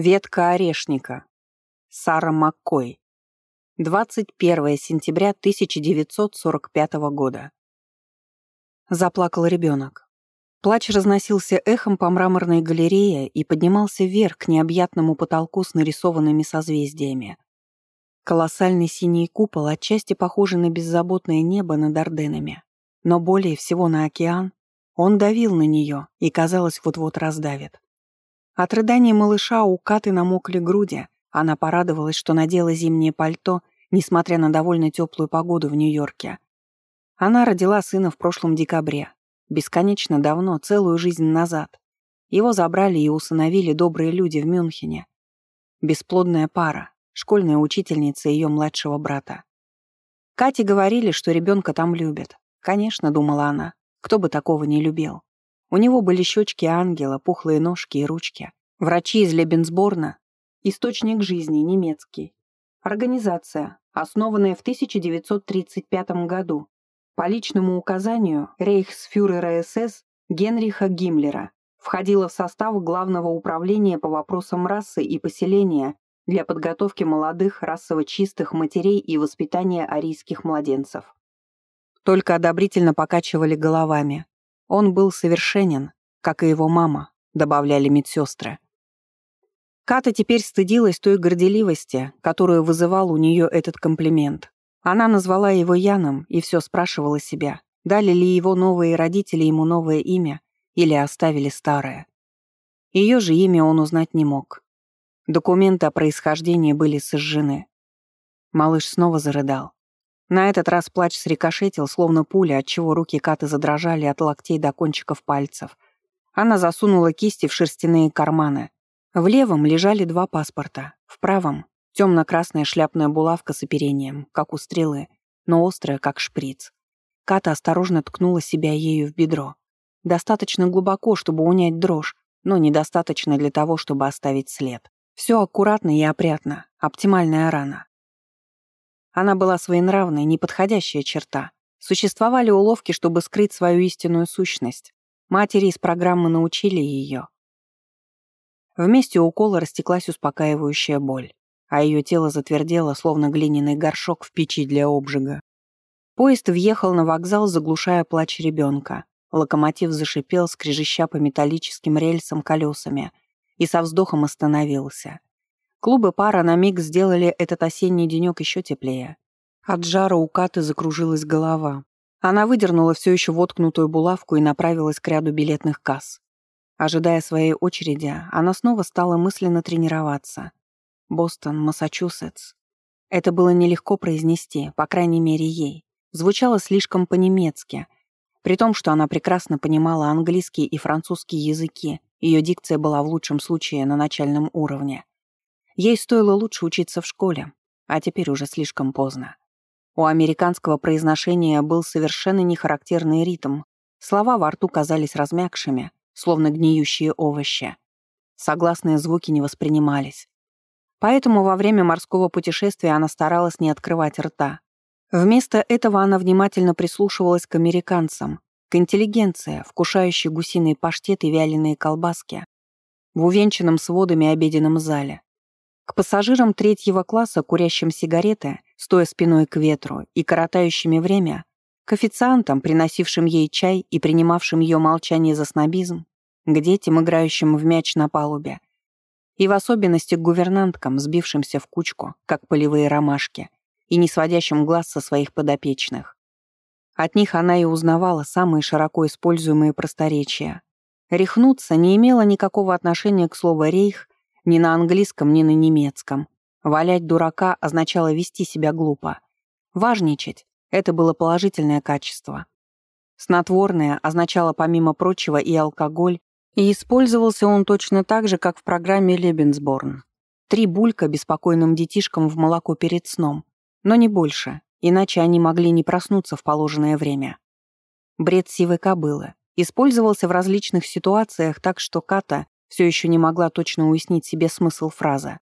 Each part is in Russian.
Ветка орешника. Сара Маккой. 21 сентября 1945 года. Заплакал ребенок. Плач разносился эхом по мраморной галерее и поднимался вверх к необъятному потолку с нарисованными созвездиями. Колоссальный синий купол отчасти похожий на беззаботное небо над Орденами, но более всего на океан, он давил на нее и, казалось, вот-вот раздавит. От рыданий малыша у Каты намокли груди. Она порадовалась, что надела зимнее пальто, несмотря на довольно теплую погоду в Нью-Йорке. Она родила сына в прошлом декабре. Бесконечно давно, целую жизнь назад. Его забрали и усыновили добрые люди в Мюнхене. Бесплодная пара, школьная учительница ее младшего брата. Кате говорили, что ребенка там любят. Конечно, думала она, кто бы такого не любил. У него были щечки ангела, пухлые ножки и ручки. Врачи из Лебенсборна. Источник жизни немецкий. Организация, основанная в 1935 году по личному указанию рейхсфюрера СС Генриха Гиммлера, входила в состав Главного управления по вопросам расы и поселения для подготовки молодых расово чистых матерей и воспитания арийских младенцев. Только одобрительно покачивали головами, он был совершенен, как и его мама, добавляли медсестры. Ката теперь стыдилась той горделивости, которую вызывал у нее этот комплимент. Она назвала его Яном и все спрашивала себя, дали ли его новые родители ему новое имя или оставили старое. Ее же имя он узнать не мог. Документы о происхождении были сожжены. Малыш снова зарыдал. На этот раз плач срикошетил, словно пуля, отчего руки Каты задрожали от локтей до кончиков пальцев. Она засунула кисти в шерстяные карманы. В левом лежали два паспорта, в правом — темно-красная шляпная булавка с оперением, как у стрелы, но острая, как шприц. Ката осторожно ткнула себя ею в бедро. Достаточно глубоко, чтобы унять дрожь, но недостаточно для того, чтобы оставить след. Все аккуратно и опрятно, оптимальная рана. Она была своенравной, неподходящая черта. Существовали уловки, чтобы скрыть свою истинную сущность. Матери из программы научили ее. Вместе укола растеклась успокаивающая боль, а ее тело затвердело, словно глиняный горшок в печи для обжига. Поезд въехал на вокзал, заглушая плач ребенка. Локомотив зашипел, скрежеща по металлическим рельсам колесами, и со вздохом остановился. Клубы пара на миг сделали этот осенний денек еще теплее. От жара у Каты закружилась голова. Она выдернула все еще воткнутую булавку и направилась к ряду билетных касс. Ожидая своей очереди, она снова стала мысленно тренироваться. Бостон, Массачусетс. Это было нелегко произнести, по крайней мере ей. Звучало слишком по-немецки. При том, что она прекрасно понимала английский и французский языки, ее дикция была в лучшем случае на начальном уровне. Ей стоило лучше учиться в школе, а теперь уже слишком поздно. У американского произношения был совершенно нехарактерный ритм. Слова во рту казались размякшими, словно гниющие овощи. Согласные звуки не воспринимались. Поэтому во время морского путешествия она старалась не открывать рта. Вместо этого она внимательно прислушивалась к американцам, к интеллигенции, вкушающей гусиные паштеты и вяленые колбаски, в увенчанном сводами обеденном зале. К пассажирам третьего класса, курящим сигареты, стоя спиной к ветру и коротающими время, к официантам, приносившим ей чай и принимавшим ее молчание за снобизм, к детям, играющим в мяч на палубе, и в особенности к гувернанткам, сбившимся в кучку, как полевые ромашки, и не сводящим глаз со своих подопечных. От них она и узнавала самые широко используемые просторечия. Рехнуться не имело никакого отношения к слову «рейх» Ни на английском, ни на немецком. Валять дурака означало вести себя глупо. Важничать — это было положительное качество. Снотворное означало, помимо прочего, и алкоголь, и использовался он точно так же, как в программе «Лебенсборн». Три булька беспокойным детишкам в молоко перед сном, но не больше, иначе они могли не проснуться в положенное время. Бред сивой кобылы использовался в различных ситуациях так, что Ката все еще не могла точно уяснить себе смысл фразы.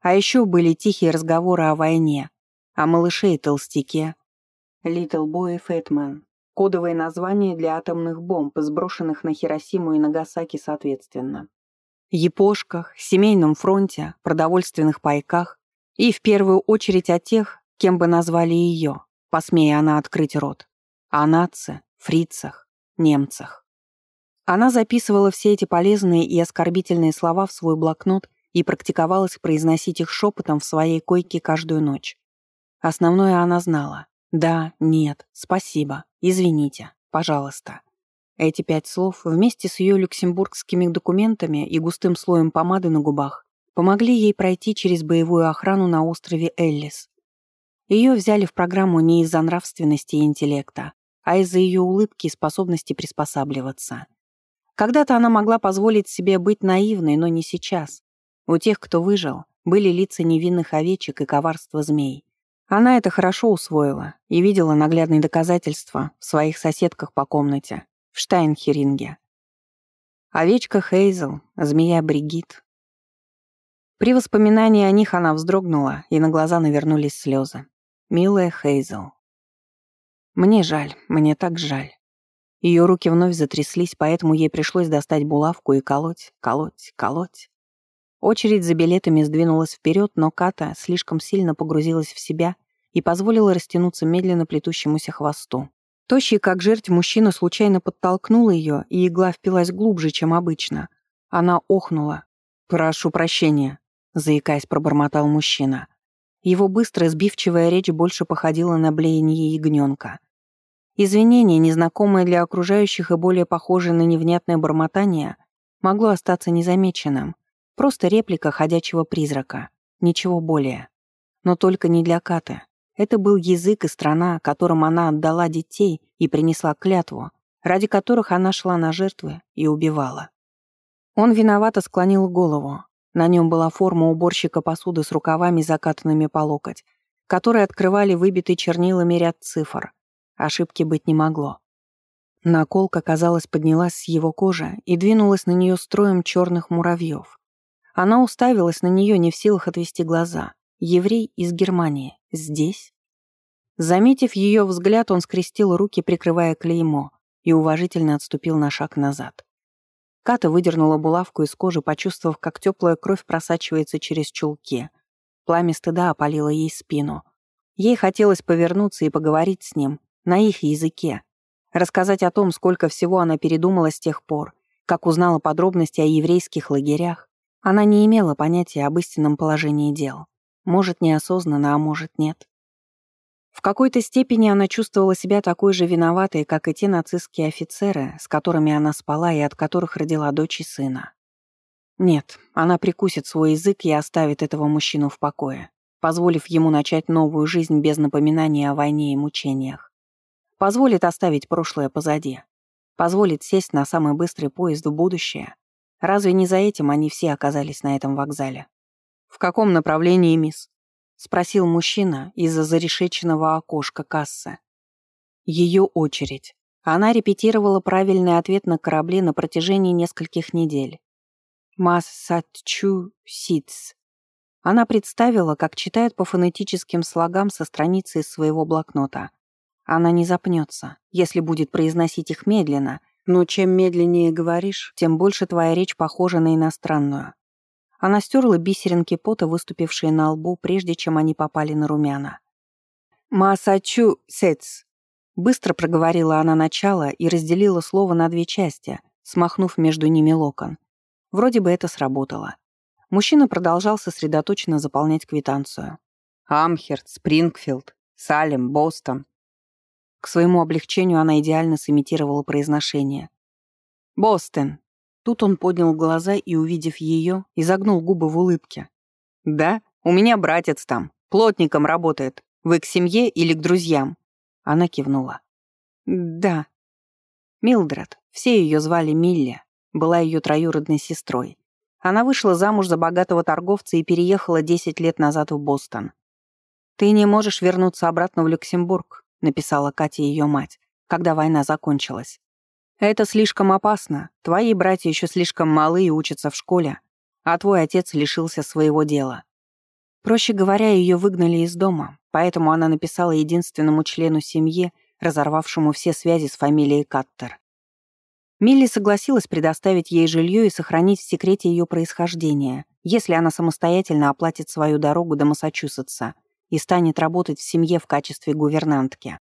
А еще были тихие разговоры о войне, о малыше и толстяке. Little Boy Fat Man. Кодовое название для атомных бомб, сброшенных на Хиросиму и Нагасаки соответственно. епошках, семейном фронте, продовольственных пайках и в первую очередь о тех, кем бы назвали ее, посмея она открыть рот, о нации, фрицах, немцах. Она записывала все эти полезные и оскорбительные слова в свой блокнот и практиковалась произносить их шепотом в своей койке каждую ночь. Основное она знала. «Да», «нет», «спасибо», «извините», «пожалуйста». Эти пять слов вместе с ее люксембургскими документами и густым слоем помады на губах помогли ей пройти через боевую охрану на острове Эллис. Ее взяли в программу не из-за нравственности и интеллекта, а из-за ее улыбки и способности приспосабливаться. Когда-то она могла позволить себе быть наивной, но не сейчас. У тех, кто выжил, были лица невинных овечек и коварство змей. Она это хорошо усвоила и видела наглядные доказательства в своих соседках по комнате, в Штайнхеринге. Овечка Хейзел, змея Бригит. При воспоминании о них она вздрогнула, и на глаза навернулись слезы. Милая Хейзел. Мне жаль, мне так жаль. Ее руки вновь затряслись, поэтому ей пришлось достать булавку и колоть, колоть, колоть. Очередь за билетами сдвинулась вперед, но Ката слишком сильно погрузилась в себя и позволила растянуться медленно плетущемуся хвосту. Тощий, как жерть, мужчина случайно подтолкнул ее, и игла впилась глубже, чем обычно. Она охнула. «Прошу прощения», — заикаясь, пробормотал мужчина. Его быстрая, сбивчивая речь больше походила на блеяние ягненка. Извинение, незнакомое для окружающих и более похожее на невнятное бормотание, могло остаться незамеченным. Просто реплика ходячего призрака. Ничего более. Но только не для Каты. Это был язык и страна, которым она отдала детей и принесла клятву, ради которых она шла на жертвы и убивала. Он виновато склонил голову. На нем была форма уборщика посуды с рукавами, закатанными по локоть, которые открывали выбитый чернилами ряд цифр. Ошибки быть не могло. Наколка, казалось, поднялась с его кожи и двинулась на нее строем черных муравьев. Она уставилась на нее, не в силах отвести глаза. Еврей из Германии. Здесь? Заметив ее взгляд, он скрестил руки, прикрывая клеймо, и уважительно отступил на шаг назад. Ката выдернула булавку из кожи, почувствовав, как теплая кровь просачивается через чулки. Пламя стыда опалило ей спину. Ей хотелось повернуться и поговорить с ним, на их языке. Рассказать о том, сколько всего она передумала с тех пор, как узнала подробности о еврейских лагерях. Она не имела понятия об истинном положении дел. Может, неосознанно, а может, нет. В какой-то степени она чувствовала себя такой же виноватой, как и те нацистские офицеры, с которыми она спала и от которых родила дочь и сына. Нет, она прикусит свой язык и оставит этого мужчину в покое, позволив ему начать новую жизнь без напоминаний о войне и мучениях. Позволит оставить прошлое позади. Позволит сесть на самый быстрый поезд в будущее. Разве не за этим они все оказались на этом вокзале? «В каком направлении, мисс?» — спросил мужчина из-за зарешеченного окошка кассы. Ее очередь. Она репетировала правильный ответ на корабле на протяжении нескольких недель. Массачуситс. Она представила, как читает по фонетическим слогам со страницы своего блокнота. Она не запнется, если будет произносить их медленно, но чем медленнее говоришь, тем больше твоя речь похожа на иностранную. Она стерла бисеринки пота, выступившие на лбу, прежде чем они попали на румяна. «Массачусетс», — быстро проговорила она начало и разделила слово на две части, смахнув между ними локон. Вроде бы это сработало. Мужчина продолжал сосредоточенно заполнять квитанцию. «Амхерт, Спрингфилд, Салем, Бостон». К своему облегчению она идеально сымитировала произношение. «Бостон», Тут он поднял глаза и, увидев ее, изогнул губы в улыбке. «Да, у меня братец там, плотником работает. Вы к семье или к друзьям?» Она кивнула. «Да». Милдред, все ее звали Милли, была ее троюродной сестрой. Она вышла замуж за богатого торговца и переехала 10 лет назад в Бостон. «Ты не можешь вернуться обратно в Люксембург», написала Катя ее мать, когда война закончилась. Это слишком опасно. Твои братья еще слишком малы и учатся в школе, а твой отец лишился своего дела. Проще говоря, ее выгнали из дома, поэтому она написала единственному члену семьи, разорвавшему все связи с фамилией Каттер. Милли согласилась предоставить ей жилье и сохранить в секрете ее происхождение, если она самостоятельно оплатит свою дорогу до Массачусетса и станет работать в семье в качестве гувернантки.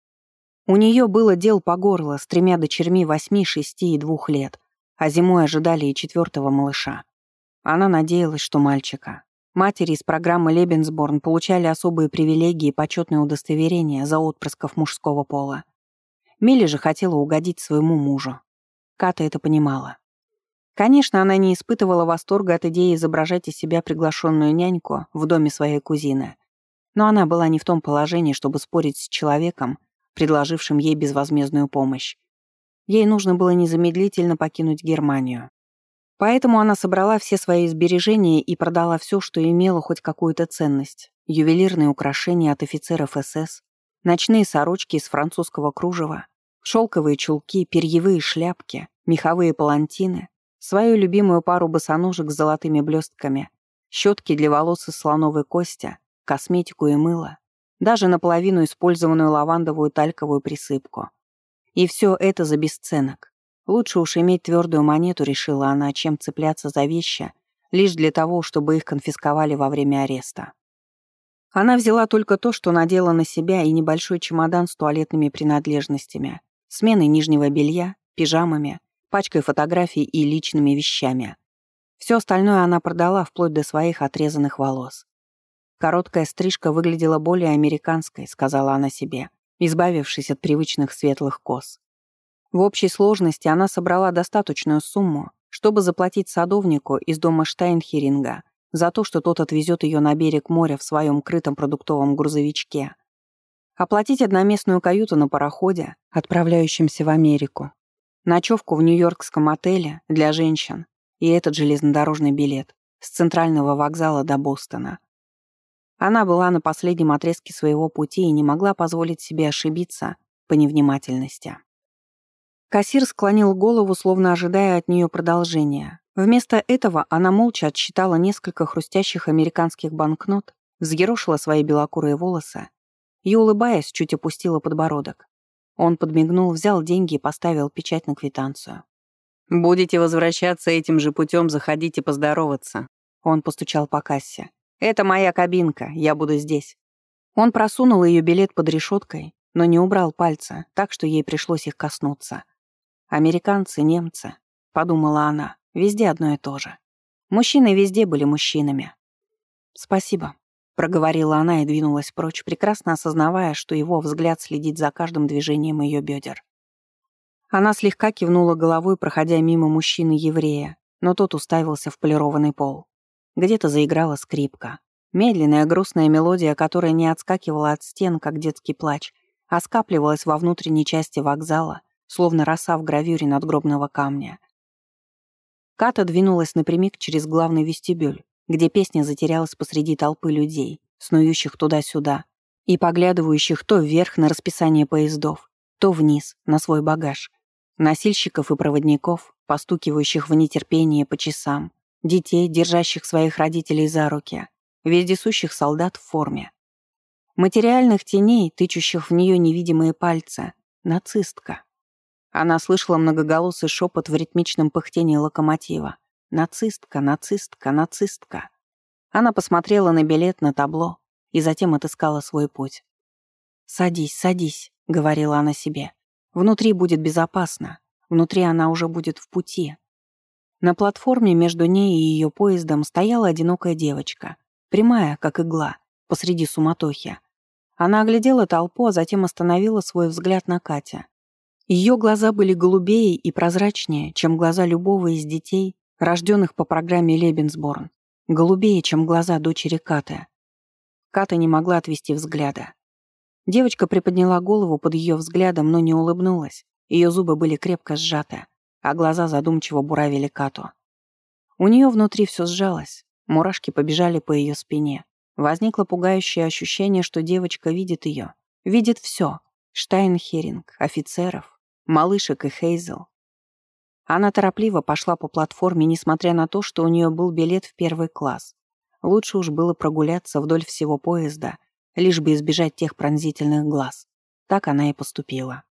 У нее было дел по горло с тремя дочерьми восьми, шести и двух лет, а зимой ожидали и четвертого малыша. Она надеялась, что мальчика. Матери из программы Лебенсборн получали особые привилегии и почетные удостоверения за отпрысков мужского пола. Милли же хотела угодить своему мужу. Ката это понимала. Конечно, она не испытывала восторга от идеи изображать из себя приглашенную няньку в доме своей кузины. Но она была не в том положении, чтобы спорить с человеком, предложившим ей безвозмездную помощь. Ей нужно было незамедлительно покинуть Германию. Поэтому она собрала все свои сбережения и продала все, что имело хоть какую-то ценность. Ювелирные украшения от офицеров СС, ночные сорочки из французского кружева, шелковые чулки, перьевые шляпки, меховые палантины, свою любимую пару босоножек с золотыми блестками, щетки для волос из слоновой кости, косметику и мыло, даже наполовину использованную лавандовую тальковую присыпку. И все это за бесценок. Лучше уж иметь твердую монету, решила она, чем цепляться за вещи, лишь для того, чтобы их конфисковали во время ареста. Она взяла только то, что надела на себя, и небольшой чемодан с туалетными принадлежностями, сменой нижнего белья, пижамами, пачкой фотографий и личными вещами. Все остальное она продала вплоть до своих отрезанных волос. Короткая стрижка выглядела более американской, сказала она себе, избавившись от привычных светлых кос. В общей сложности она собрала достаточную сумму, чтобы заплатить садовнику из дома Штайнхеринга за то, что тот отвезет ее на берег моря в своем крытом продуктовом грузовичке. Оплатить одноместную каюту на пароходе, отправляющемся в Америку. Ночевку в нью-йоркском отеле для женщин и этот железнодорожный билет с центрального вокзала до Бостона. Она была на последнем отрезке своего пути и не могла позволить себе ошибиться по невнимательности. Кассир склонил голову, словно ожидая от нее продолжения. Вместо этого она молча отсчитала несколько хрустящих американских банкнот, взъерошила свои белокурые волосы и, улыбаясь, чуть опустила подбородок. Он подмигнул, взял деньги и поставил печать на квитанцию. «Будете возвращаться этим же путем, заходите поздороваться». Он постучал по кассе. «Это моя кабинка, я буду здесь». Он просунул ее билет под решеткой, но не убрал пальца, так что ей пришлось их коснуться. «Американцы, немцы», — подумала она, — «везде одно и то же. Мужчины везде были мужчинами». «Спасибо», — проговорила она и двинулась прочь, прекрасно осознавая, что его взгляд следит за каждым движением ее бедер. Она слегка кивнула головой, проходя мимо мужчины-еврея, но тот уставился в полированный пол. Где-то заиграла скрипка. Медленная грустная мелодия, которая не отскакивала от стен, как детский плач, а скапливалась во внутренней части вокзала, словно роса в гравюре надгробного камня. Ката двинулась напрямик через главный вестибюль, где песня затерялась посреди толпы людей, снующих туда-сюда и поглядывающих то вверх на расписание поездов, то вниз, на свой багаж, носильщиков и проводников, постукивающих в нетерпении по часам, детей, держащих своих родителей за руки, вездесущих солдат в форме. Материальных теней, тычущих в нее невидимые пальцы, нацистка. Она слышала многоголосый шепот в ритмичном пыхтении локомотива. «Нацистка, нацистка, нацистка». Она посмотрела на билет, на табло и затем отыскала свой путь. «Садись, садись», — говорила она себе. «Внутри будет безопасно. Внутри она уже будет в пути, на платформе между ней и ее поездом стояла одинокая девочка, прямая, как игла, посреди суматохи. Она оглядела толпу, а затем остановила свой взгляд на Катя. Ее глаза были голубее и прозрачнее, чем глаза любого из детей, рожденных по программе Лебенсборн, голубее, чем глаза дочери Каты. Ката не могла отвести взгляда. Девочка приподняла голову под ее взглядом, но не улыбнулась. Ее зубы были крепко сжаты а глаза задумчиво буравили Като. У нее внутри все сжалось, мурашки побежали по ее спине. Возникло пугающее ощущение, что девочка видит ее, видит все. Штайнхеринг, офицеров, малышек и Хейзел. Она торопливо пошла по платформе, несмотря на то, что у нее был билет в первый класс. Лучше уж было прогуляться вдоль всего поезда, лишь бы избежать тех пронзительных глаз. Так она и поступила.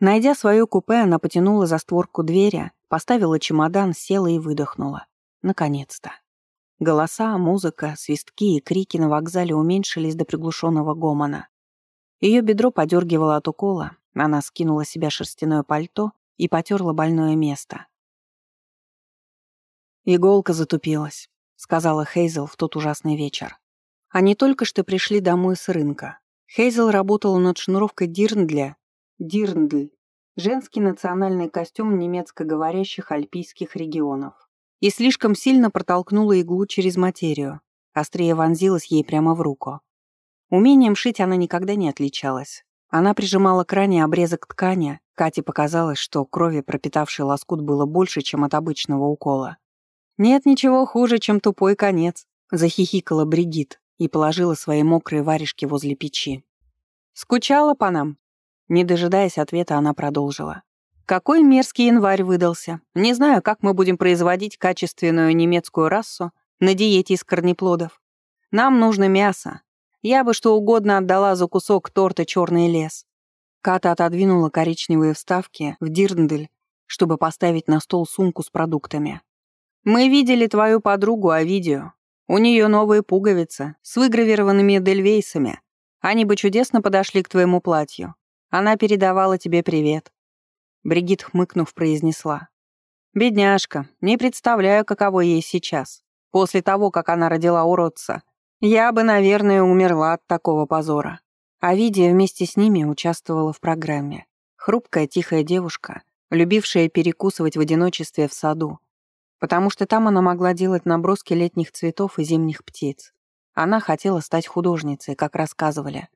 Найдя свое купе, она потянула за створку двери, поставила чемодан, села и выдохнула. Наконец-то. Голоса, музыка, свистки и крики на вокзале уменьшились до приглушенного гомона. Ее бедро подергивало от укола, она скинула с себя шерстяное пальто и потерла больное место. «Иголка затупилась», — сказала Хейзел в тот ужасный вечер. Они только что пришли домой с рынка. Хейзел работала над шнуровкой Дирндля. Дирндль — женский национальный костюм немецко-говорящих альпийских регионов и слишком сильно протолкнула иглу через материю. Острее вонзилась ей прямо в руку. Умением шить она никогда не отличалась. Она прижимала к ране обрезок ткани, Кате показалось, что крови, пропитавшей лоскут, было больше, чем от обычного укола. «Нет ничего хуже, чем тупой конец», — захихикала Бригит и положила свои мокрые варежки возле печи. «Скучала по нам?» Не дожидаясь ответа, она продолжила. Какой мерзкий январь выдался. Не знаю, как мы будем производить качественную немецкую расу на диете из корнеплодов. Нам нужно мясо. Я бы что угодно отдала за кусок торта «Черный лес». Ката отодвинула коричневые вставки в дирндель, чтобы поставить на стол сумку с продуктами. «Мы видели твою подругу Овидию. У нее новые пуговицы с выгравированными дельвейсами. Они бы чудесно подошли к твоему платью. Она передавала тебе привет. Бригит, хмыкнув, произнесла. «Бедняжка, не представляю, каково ей сейчас. После того, как она родила уродца. Я бы, наверное, умерла от такого позора». А Видия вместе с ними участвовала в программе. Хрупкая, тихая девушка, любившая перекусывать в одиночестве в саду, потому что там она могла делать наброски летних цветов и зимних птиц. Она хотела стать художницей, как рассказывали.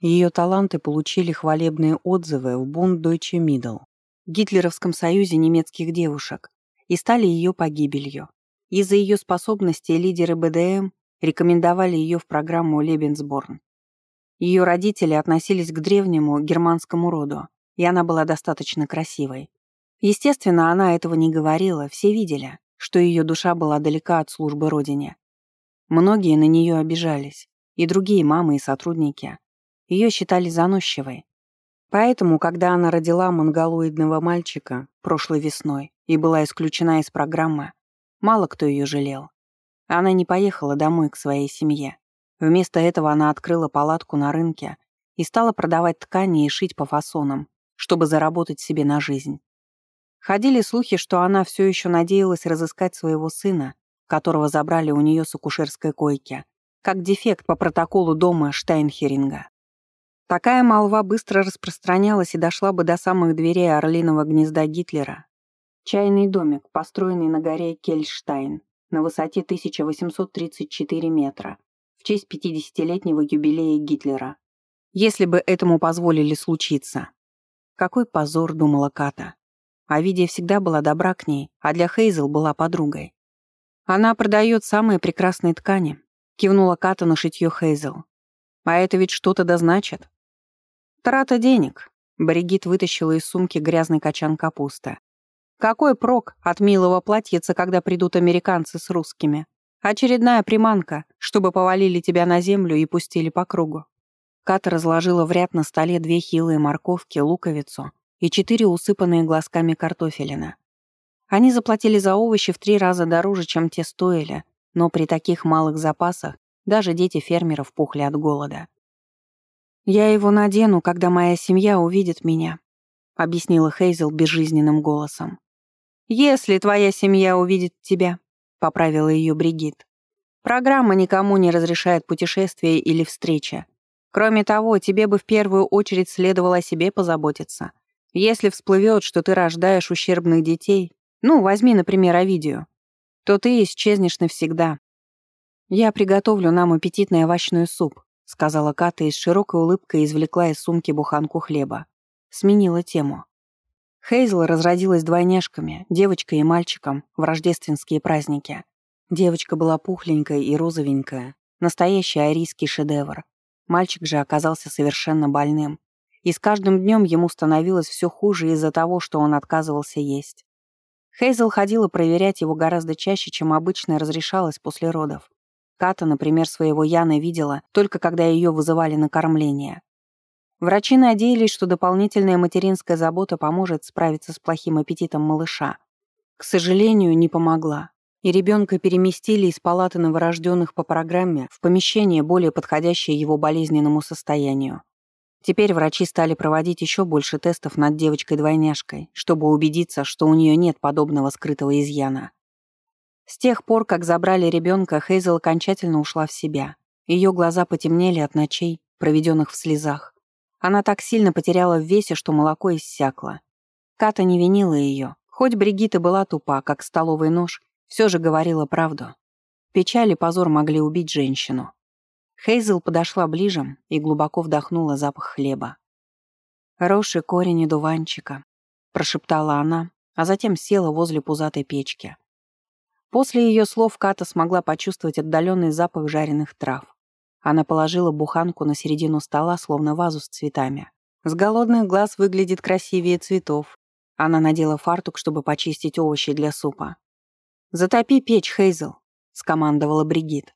Ее таланты получили хвалебные отзывы в Bund Deutsche Mittel гитлеровском союзе немецких девушек и стали ее погибелью. Из-за ее способностей лидеры БДМ рекомендовали ее в программу «Лебенсборн». Ее родители относились к древнему германскому роду, и она была достаточно красивой. Естественно, она этого не говорила, все видели, что ее душа была далека от службы родине. Многие на нее обижались, и другие мамы и сотрудники. Ее считали заносчивой, Поэтому, когда она родила монголоидного мальчика прошлой весной и была исключена из программы, мало кто ее жалел. Она не поехала домой к своей семье. Вместо этого она открыла палатку на рынке и стала продавать ткани и шить по фасонам, чтобы заработать себе на жизнь. Ходили слухи, что она все еще надеялась разыскать своего сына, которого забрали у нее с акушерской койки, как дефект по протоколу дома Штайнхеринга. Такая молва быстро распространялась и дошла бы до самых дверей орлиного гнезда Гитлера. Чайный домик, построенный на горе Кельштайн на высоте 1834 метра, в честь 50-летнего юбилея Гитлера. Если бы этому позволили случиться. Какой позор, думала Ката. А Видия всегда была добра к ней, а для Хейзел была подругой. Она продает самые прекрасные ткани, кивнула Ката на шитье Хейзел. А это ведь что-то да значит. Трата денег. Бригит вытащила из сумки грязный качан капусты. Какой прок от милого платьица, когда придут американцы с русскими? Очередная приманка, чтобы повалили тебя на землю и пустили по кругу. Ката разложила в ряд на столе две хилые морковки, луковицу и четыре усыпанные глазками картофелина. Они заплатили за овощи в три раза дороже, чем те стоили, но при таких малых запасах даже дети фермеров пухли от голода. «Я его надену, когда моя семья увидит меня», — объяснила Хейзел безжизненным голосом. «Если твоя семья увидит тебя», — поправила ее Бригит. «Программа никому не разрешает путешествия или встреча. Кроме того, тебе бы в первую очередь следовало о себе позаботиться. Если всплывет, что ты рождаешь ущербных детей, ну, возьми, например, Овидию, то ты исчезнешь навсегда. Я приготовлю нам аппетитный овощной суп, — сказала Ката и с широкой улыбкой извлекла из сумки буханку хлеба. Сменила тему. Хейзл разродилась двойняшками, девочкой и мальчиком, в рождественские праздники. Девочка была пухленькая и розовенькая, настоящий арийский шедевр. Мальчик же оказался совершенно больным. И с каждым днем ему становилось все хуже из-за того, что он отказывался есть. Хейзел ходила проверять его гораздо чаще, чем обычно разрешалось после родов. Ката, например, своего Яна видела только когда ее вызывали на кормление. Врачи надеялись, что дополнительная материнская забота поможет справиться с плохим аппетитом малыша. К сожалению, не помогла. И ребенка переместили из палаты новорожденных по программе в помещение, более подходящее его болезненному состоянию. Теперь врачи стали проводить еще больше тестов над девочкой-двойняшкой, чтобы убедиться, что у нее нет подобного скрытого изъяна. С тех пор, как забрали ребенка, Хейзел окончательно ушла в себя. Ее глаза потемнели от ночей, проведенных в слезах. Она так сильно потеряла в весе, что молоко иссякло. Ката не винила ее. Хоть Бригитта была тупа, как столовый нож, все же говорила правду. Печаль и позор могли убить женщину. Хейзел подошла ближе и глубоко вдохнула запах хлеба. «Росший корень дуванчика», — прошептала она, а затем села возле пузатой печки. После ее слов Ката смогла почувствовать отдаленный запах жареных трав. Она положила буханку на середину стола, словно вазу с цветами. С голодных глаз выглядит красивее цветов. Она надела фартук, чтобы почистить овощи для супа. «Затопи печь, Хейзел», — скомандовала Бригит.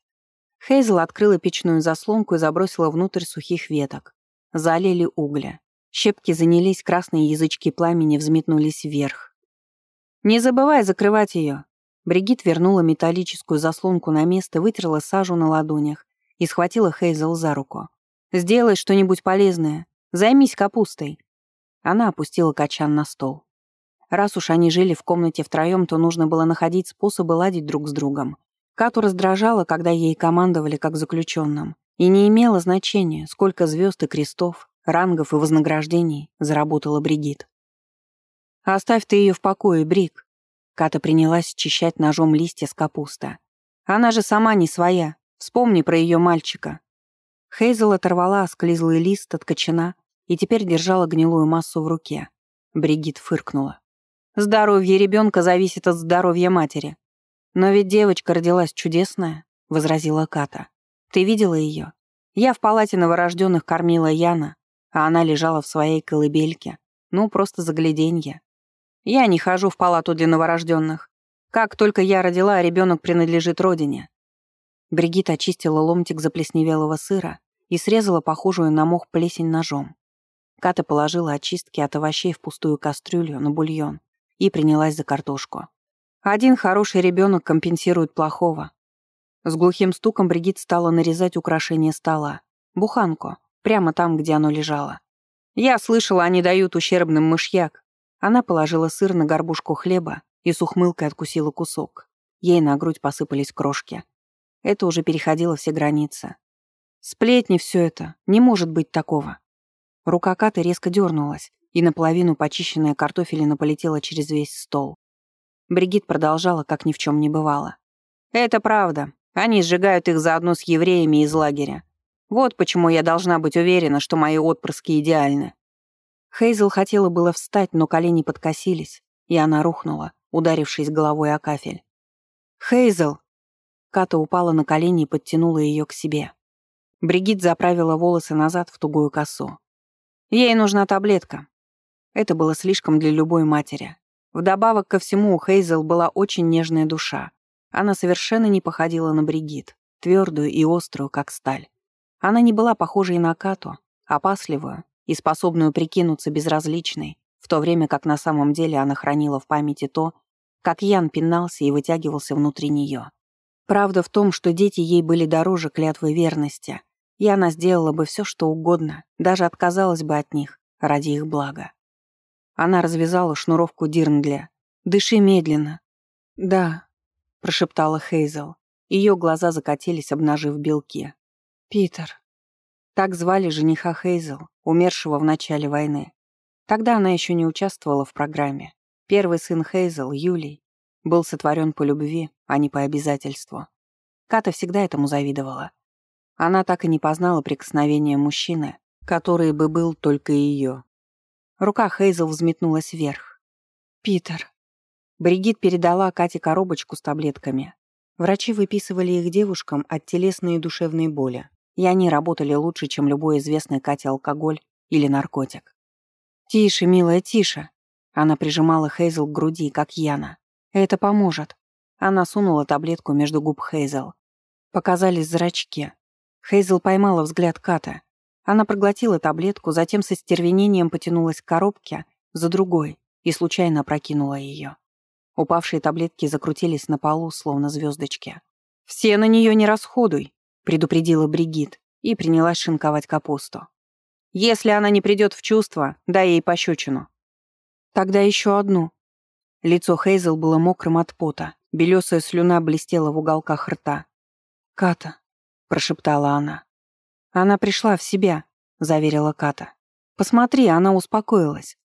Хейзел открыла печную заслонку и забросила внутрь сухих веток. Залили угля. Щепки занялись, красные язычки пламени взметнулись вверх. «Не забывай закрывать ее!» Бригит вернула металлическую заслонку на место, вытерла сажу на ладонях и схватила Хейзел за руку. «Сделай что-нибудь полезное. Займись капустой». Она опустила качан на стол. Раз уж они жили в комнате втроем, то нужно было находить способы ладить друг с другом. Кату раздражало, когда ей командовали как заключенным, и не имело значения, сколько звезд и крестов, рангов и вознаграждений заработала Бригит. «Оставь ты ее в покое, Брик». Ката принялась чищать ножом листья с капусты. «Она же сама не своя. Вспомни про ее мальчика». Хейзел оторвала осклизлый лист от кочана и теперь держала гнилую массу в руке. Бригит фыркнула. «Здоровье ребенка зависит от здоровья матери. «Но ведь девочка родилась чудесная», — возразила Ката. «Ты видела ее? Я в палате новорожденных кормила Яна, а она лежала в своей колыбельке. Ну, просто загляденье. Я не хожу в палату для новорожденных. Как только я родила, ребенок принадлежит родине». Бригитта очистила ломтик заплесневелого сыра и срезала похожую на мох плесень ножом. Ката положила очистки от овощей в пустую кастрюлю на бульон и принялась за картошку. Один хороший ребенок компенсирует плохого. С глухим стуком Бригит стала нарезать украшение стола. Буханку. Прямо там, где оно лежало. Я слышала, они дают ущербным мышьяк. Она положила сыр на горбушку хлеба и с ухмылкой откусила кусок. Ей на грудь посыпались крошки. Это уже переходило все границы. Сплетни все это. Не может быть такого. Рука Каты резко дернулась, и наполовину почищенная картофелина полетела через весь стол. Бригит продолжала, как ни в чем не бывало. «Это правда. Они сжигают их заодно с евреями из лагеря. Вот почему я должна быть уверена, что мои отпрыски идеальны». Хейзел хотела было встать, но колени подкосились, и она рухнула, ударившись головой о кафель. «Хейзел!» Ката упала на колени и подтянула ее к себе. Бригит заправила волосы назад в тугую косу. Ей нужна таблетка. Это было слишком для любой матери. Вдобавок ко всему у Хейзел была очень нежная душа. Она совершенно не походила на Бригит, твердую и острую, как сталь. Она не была похожей на Кату, опасливую и способную прикинуться безразличной, в то время как на самом деле она хранила в памяти то, как Ян пинался и вытягивался внутри нее. Правда в том, что дети ей были дороже клятвы верности, и она сделала бы все, что угодно, даже отказалась бы от них ради их блага. Она развязала шнуровку Дирндля. «Дыши медленно». «Да», — прошептала Хейзел. Ее глаза закатились, обнажив белки. «Питер». Так звали жениха Хейзел, умершего в начале войны. Тогда она еще не участвовала в программе. Первый сын Хейзел, Юлий, был сотворен по любви, а не по обязательству. Ката всегда этому завидовала. Она так и не познала прикосновения мужчины, который бы был только ее. Рука Хейзел взметнулась вверх. «Питер». Бригит передала Кате коробочку с таблетками. Врачи выписывали их девушкам от телесной и душевной боли, и они работали лучше, чем любой известный Кате алкоголь или наркотик. «Тише, милая, тише!» Она прижимала Хейзел к груди, как Яна. «Это поможет». Она сунула таблетку между губ Хейзел. Показались зрачки. Хейзел поймала взгляд Ката. Она проглотила таблетку, затем со стервенением потянулась к коробке за другой и случайно прокинула ее. Упавшие таблетки закрутились на полу, словно звездочки. «Все на нее не расходуй», — предупредила Бригит и принялась шинковать капусту. «Если она не придет в чувство, дай ей пощечину». «Тогда еще одну». Лицо Хейзел было мокрым от пота, белесая слюна блестела в уголках рта. «Ката», — прошептала она. «Она пришла в себя», — заверила Ката. «Посмотри, она успокоилась.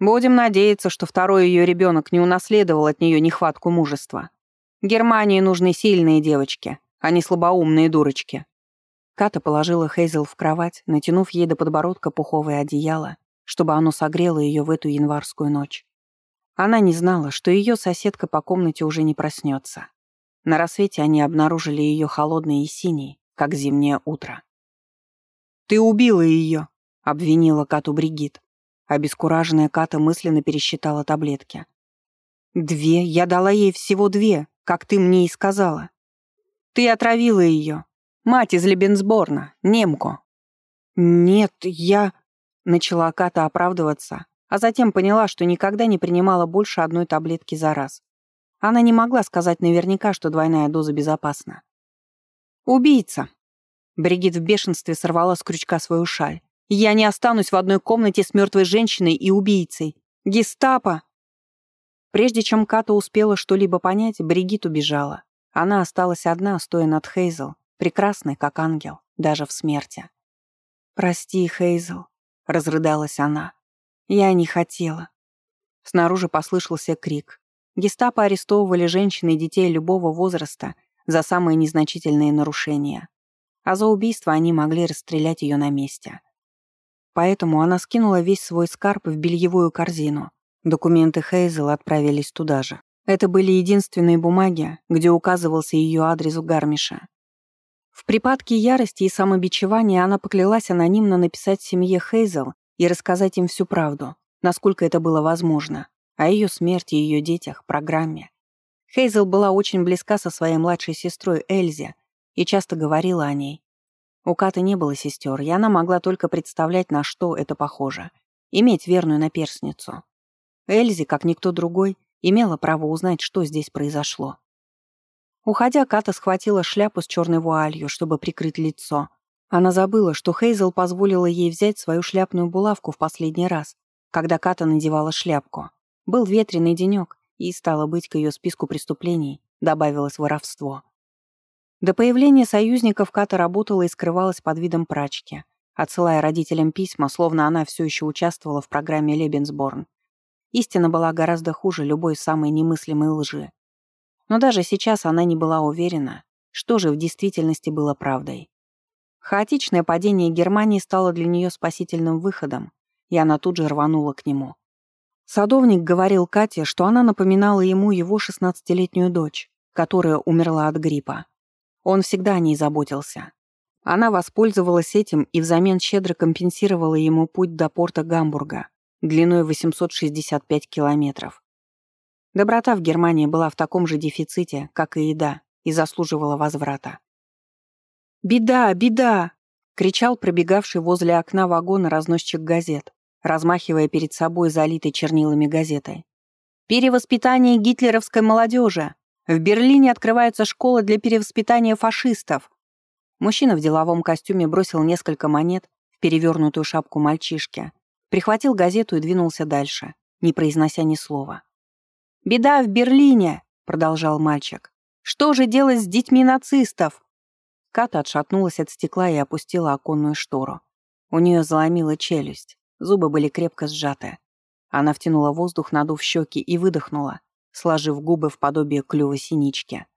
Будем надеяться, что второй ее ребенок не унаследовал от нее нехватку мужества. Германии нужны сильные девочки, а не слабоумные дурочки». Ката положила Хейзел в кровать, натянув ей до подбородка пуховое одеяло, чтобы оно согрело ее в эту январскую ночь. Она не знала, что ее соседка по комнате уже не проснется. На рассвете они обнаружили ее холодной и синей, как зимнее утро. «Ты убила ее», — обвинила Кату Бригит. Обескураженная Ката мысленно пересчитала таблетки. «Две? Я дала ей всего две, как ты мне и сказала. Ты отравила ее. Мать из Лебенсборна, немку». «Нет, я...» — начала Ката оправдываться, а затем поняла, что никогда не принимала больше одной таблетки за раз. Она не могла сказать наверняка, что двойная доза безопасна. «Убийца!» Бригит в бешенстве сорвала с крючка свою шаль. «Я не останусь в одной комнате с мертвой женщиной и убийцей. Гестапо!» Прежде чем Ката успела что-либо понять, Бригит убежала. Она осталась одна, стоя над Хейзел, прекрасной, как ангел, даже в смерти. «Прости, Хейзел», — разрыдалась она. «Я не хотела». Снаружи послышался крик. Гестапо арестовывали женщин и детей любого возраста за самые незначительные нарушения а за убийство они могли расстрелять ее на месте. Поэтому она скинула весь свой скарб в бельевую корзину. Документы Хейзел отправились туда же. Это были единственные бумаги, где указывался ее адрес в Гармише. В припадке ярости и самобичевания она поклялась анонимно написать семье Хейзел и рассказать им всю правду, насколько это было возможно, о ее смерти и ее детях, программе. Хейзел была очень близка со своей младшей сестрой Эльзе, и часто говорила о ней. У Каты не было сестер, и она могла только представлять, на что это похоже. Иметь верную наперсницу. Эльзи, как никто другой, имела право узнать, что здесь произошло. Уходя, Ката схватила шляпу с черной вуалью, чтобы прикрыть лицо. Она забыла, что Хейзел позволила ей взять свою шляпную булавку в последний раз, когда Ката надевала шляпку. Был ветреный денек, и, стало быть, к ее списку преступлений добавилось воровство. До появления союзников Ката работала и скрывалась под видом прачки, отсылая родителям письма, словно она все еще участвовала в программе «Лебенсборн». Истина была гораздо хуже любой самой немыслимой лжи. Но даже сейчас она не была уверена, что же в действительности было правдой. Хаотичное падение Германии стало для нее спасительным выходом, и она тут же рванула к нему. Садовник говорил Кате, что она напоминала ему его 16-летнюю дочь, которая умерла от гриппа. Он всегда о ней заботился. Она воспользовалась этим и взамен щедро компенсировала ему путь до порта Гамбурга, длиной 865 километров. Доброта в Германии была в таком же дефиците, как и еда, и заслуживала возврата. «Беда, беда!» — кричал пробегавший возле окна вагона разносчик газет, размахивая перед собой залитой чернилами газетой. «Перевоспитание гитлеровской молодежи! В Берлине открывается школа для перевоспитания фашистов. Мужчина в деловом костюме бросил несколько монет в перевернутую шапку мальчишки, прихватил газету и двинулся дальше, не произнося ни слова. «Беда в Берлине!» — продолжал мальчик. «Что же делать с детьми нацистов?» Ката отшатнулась от стекла и опустила оконную штору. У нее заломила челюсть, зубы были крепко сжаты. Она втянула воздух, надув щеки, и выдохнула, сложив губы в подобие клюва синички.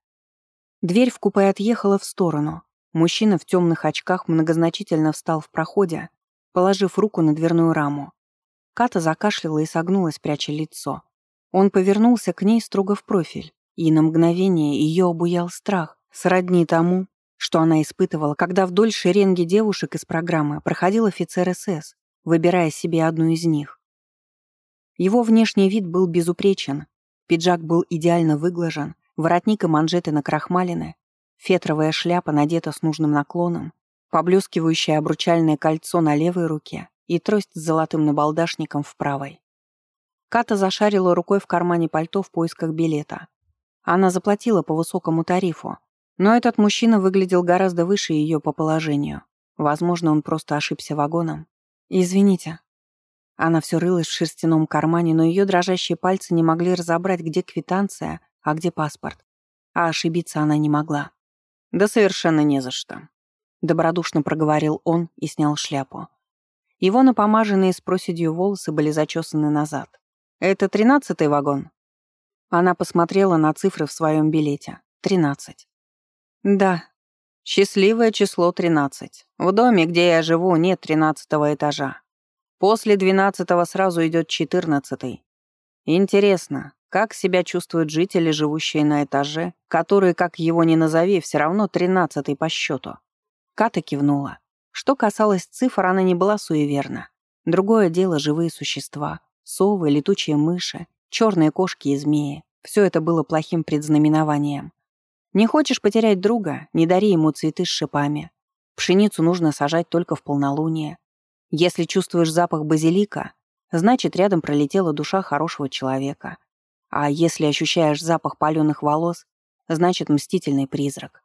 Дверь в купе отъехала в сторону. Мужчина в темных очках многозначительно встал в проходе, положив руку на дверную раму. Ката закашляла и согнулась, пряча лицо. Он повернулся к ней строго в профиль, и на мгновение ее обуял страх, сродни тому, что она испытывала, когда вдоль шеренги девушек из программы проходил офицер СС, выбирая себе одну из них. Его внешний вид был безупречен, Пиджак был идеально выглажен, воротник и манжеты накрахмалены, фетровая шляпа надета с нужным наклоном, поблескивающее обручальное кольцо на левой руке и трость с золотым набалдашником в правой. Ката зашарила рукой в кармане пальто в поисках билета. Она заплатила по высокому тарифу, но этот мужчина выглядел гораздо выше ее по положению. Возможно, он просто ошибся вагоном. «Извините». Она все рылась в шерстяном кармане, но ее дрожащие пальцы не могли разобрать, где квитанция, а где паспорт. А ошибиться она не могла. «Да совершенно не за что», — добродушно проговорил он и снял шляпу. Его напомаженные с проседью волосы были зачесаны назад. «Это тринадцатый вагон?» Она посмотрела на цифры в своем билете. Тринадцать. «Да. Счастливое число тринадцать. В доме, где я живу, нет тринадцатого этажа. После двенадцатого сразу идет четырнадцатый. Интересно, как себя чувствуют жители, живущие на этаже, которые, как его ни назови, все равно тринадцатый по счету?» Ката кивнула. Что касалось цифр, она не была суеверна. Другое дело — живые существа. Совы, летучие мыши, черные кошки и змеи. Все это было плохим предзнаменованием. Не хочешь потерять друга, не дари ему цветы с шипами. Пшеницу нужно сажать только в полнолуние. Если чувствуешь запах базилика, значит, рядом пролетела душа хорошего человека. А если ощущаешь запах паленых волос, значит, мстительный призрак.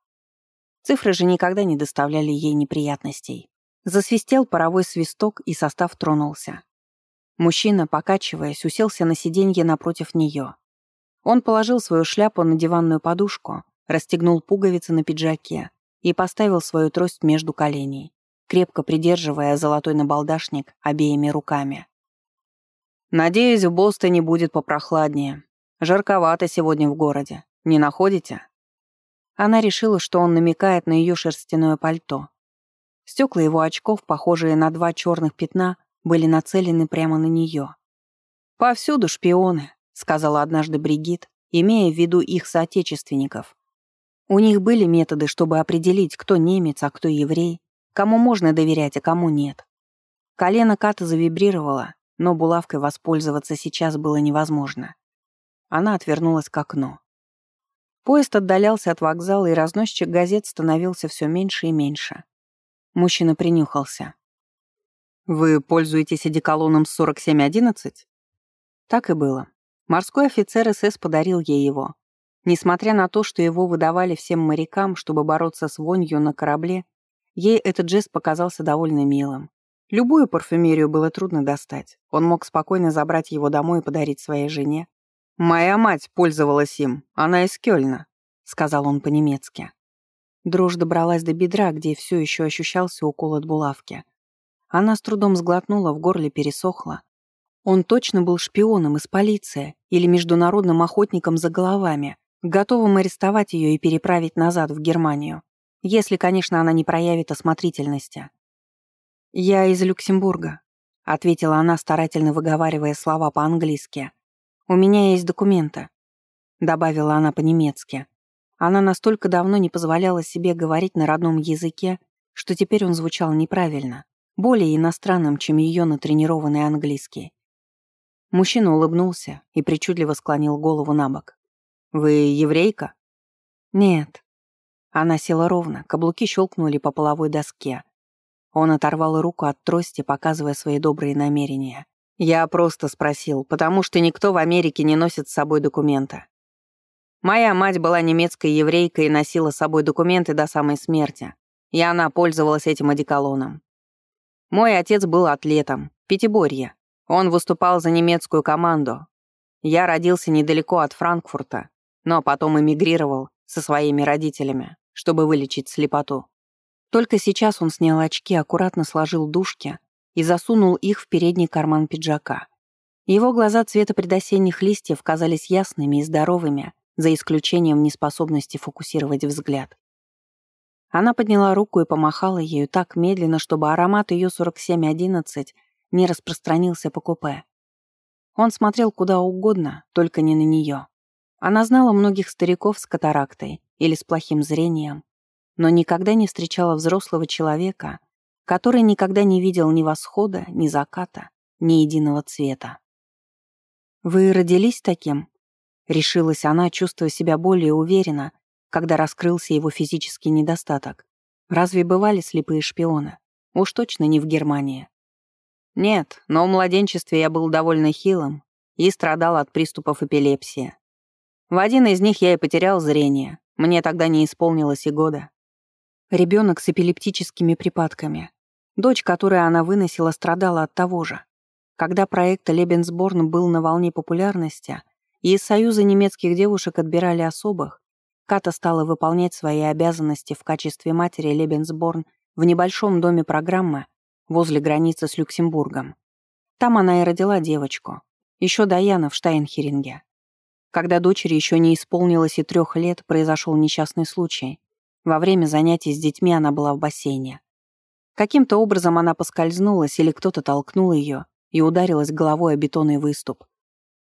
Цифры же никогда не доставляли ей неприятностей. Засвистел паровой свисток, и состав тронулся. Мужчина, покачиваясь, уселся на сиденье напротив нее. Он положил свою шляпу на диванную подушку, расстегнул пуговицы на пиджаке и поставил свою трость между коленей, крепко придерживая золотой набалдашник обеими руками. «Надеюсь, в Бостоне будет попрохладнее. Жарковато сегодня в городе. Не находите?» Она решила, что он намекает на ее шерстяное пальто. Стекла его очков, похожие на два черных пятна, были нацелены прямо на нее. «Повсюду шпионы», — сказала однажды Бригит, имея в виду их соотечественников. У них были методы, чтобы определить, кто немец, а кто еврей, кому можно доверять, а кому нет. Колено Ката завибрировало, но булавкой воспользоваться сейчас было невозможно. Она отвернулась к окну. Поезд отдалялся от вокзала, и разносчик газет становился все меньше и меньше. Мужчина принюхался. «Вы пользуетесь одеколоном 4711?» Так и было. Морской офицер СС подарил ей его. Несмотря на то, что его выдавали всем морякам, чтобы бороться с вонью на корабле, ей этот жест показался довольно милым. Любую парфюмерию было трудно достать. Он мог спокойно забрать его домой и подарить своей жене. «Моя мать пользовалась им, она из Кёльна», — сказал он по-немецки. Дрожь добралась до бедра, где все еще ощущался укол от булавки. Она с трудом сглотнула, в горле пересохла. Он точно был шпионом из полиции или международным охотником за головами, готовым арестовать ее и переправить назад в Германию, если, конечно, она не проявит осмотрительности. «Я из Люксембурга», — ответила она, старательно выговаривая слова по-английски. «У меня есть документы», — добавила она по-немецки. Она настолько давно не позволяла себе говорить на родном языке, что теперь он звучал неправильно более иностранным, чем ее натренированный английский. Мужчина улыбнулся и причудливо склонил голову на бок. «Вы еврейка?» «Нет». Она села ровно, каблуки щелкнули по половой доске. Он оторвал руку от трости, показывая свои добрые намерения. «Я просто спросил, потому что никто в Америке не носит с собой документы. Моя мать была немецкой еврейкой и носила с собой документы до самой смерти, и она пользовалась этим одеколоном. Мой отец был атлетом, Пятиборье. Он выступал за немецкую команду. Я родился недалеко от Франкфурта, но потом эмигрировал со своими родителями, чтобы вылечить слепоту. Только сейчас он снял очки, аккуратно сложил дужки и засунул их в передний карман пиджака. Его глаза цвета предосенних листьев казались ясными и здоровыми, за исключением неспособности фокусировать взгляд. Она подняла руку и помахала ею так медленно, чтобы аромат ее 4711 не распространился по купе. Он смотрел куда угодно, только не на нее. Она знала многих стариков с катарактой или с плохим зрением, но никогда не встречала взрослого человека, который никогда не видел ни восхода, ни заката, ни единого цвета. «Вы родились таким?» — решилась она, чувствуя себя более уверенно, когда раскрылся его физический недостаток. Разве бывали слепые шпионы? Уж точно не в Германии. Нет, но в младенчестве я был довольно хилым и страдал от приступов эпилепсии. В один из них я и потерял зрение. Мне тогда не исполнилось и года. Ребенок с эпилептическими припадками. Дочь, которую она выносила, страдала от того же. Когда проект Лебенсборн был на волне популярности, и из Союза немецких девушек отбирали особых, Ката стала выполнять свои обязанности в качестве матери Лебенсборн в небольшом доме программы возле границы с Люксембургом. Там она и родила девочку, еще Даяна в Штайнхеринге. Когда дочери еще не исполнилось и трех лет, произошел несчастный случай. Во время занятий с детьми она была в бассейне. Каким-то образом она поскользнулась или кто-то толкнул ее и ударилась головой о бетонный выступ.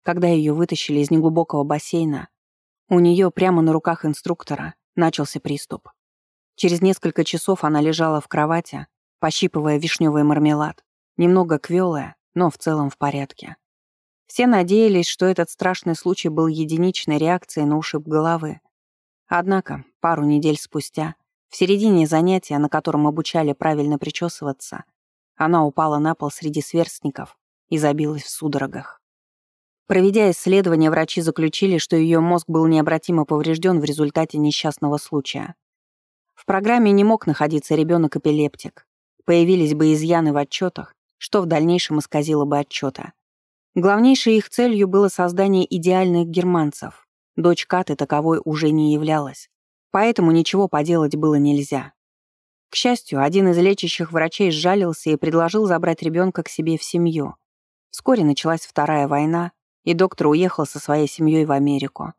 Когда ее вытащили из неглубокого бассейна, у нее прямо на руках инструктора начался приступ. Через несколько часов она лежала в кровати, пощипывая вишневый мармелад, немного квелая, но в целом в порядке. Все надеялись, что этот страшный случай был единичной реакцией на ушиб головы. Однако, пару недель спустя, в середине занятия, на котором обучали правильно причесываться, она упала на пол среди сверстников и забилась в судорогах. Проведя исследование, врачи заключили, что ее мозг был необратимо поврежден в результате несчастного случая. В программе не мог находиться ребенок-эпилептик. Появились бы изъяны в отчетах, что в дальнейшем исказило бы отчета. Главнейшей их целью было создание идеальных германцев. Дочь Каты таковой уже не являлась. Поэтому ничего поделать было нельзя. К счастью, один из лечащих врачей сжалился и предложил забрать ребенка к себе в семью. Вскоре началась Вторая война, и доктор уехал со своей семьей в Америку.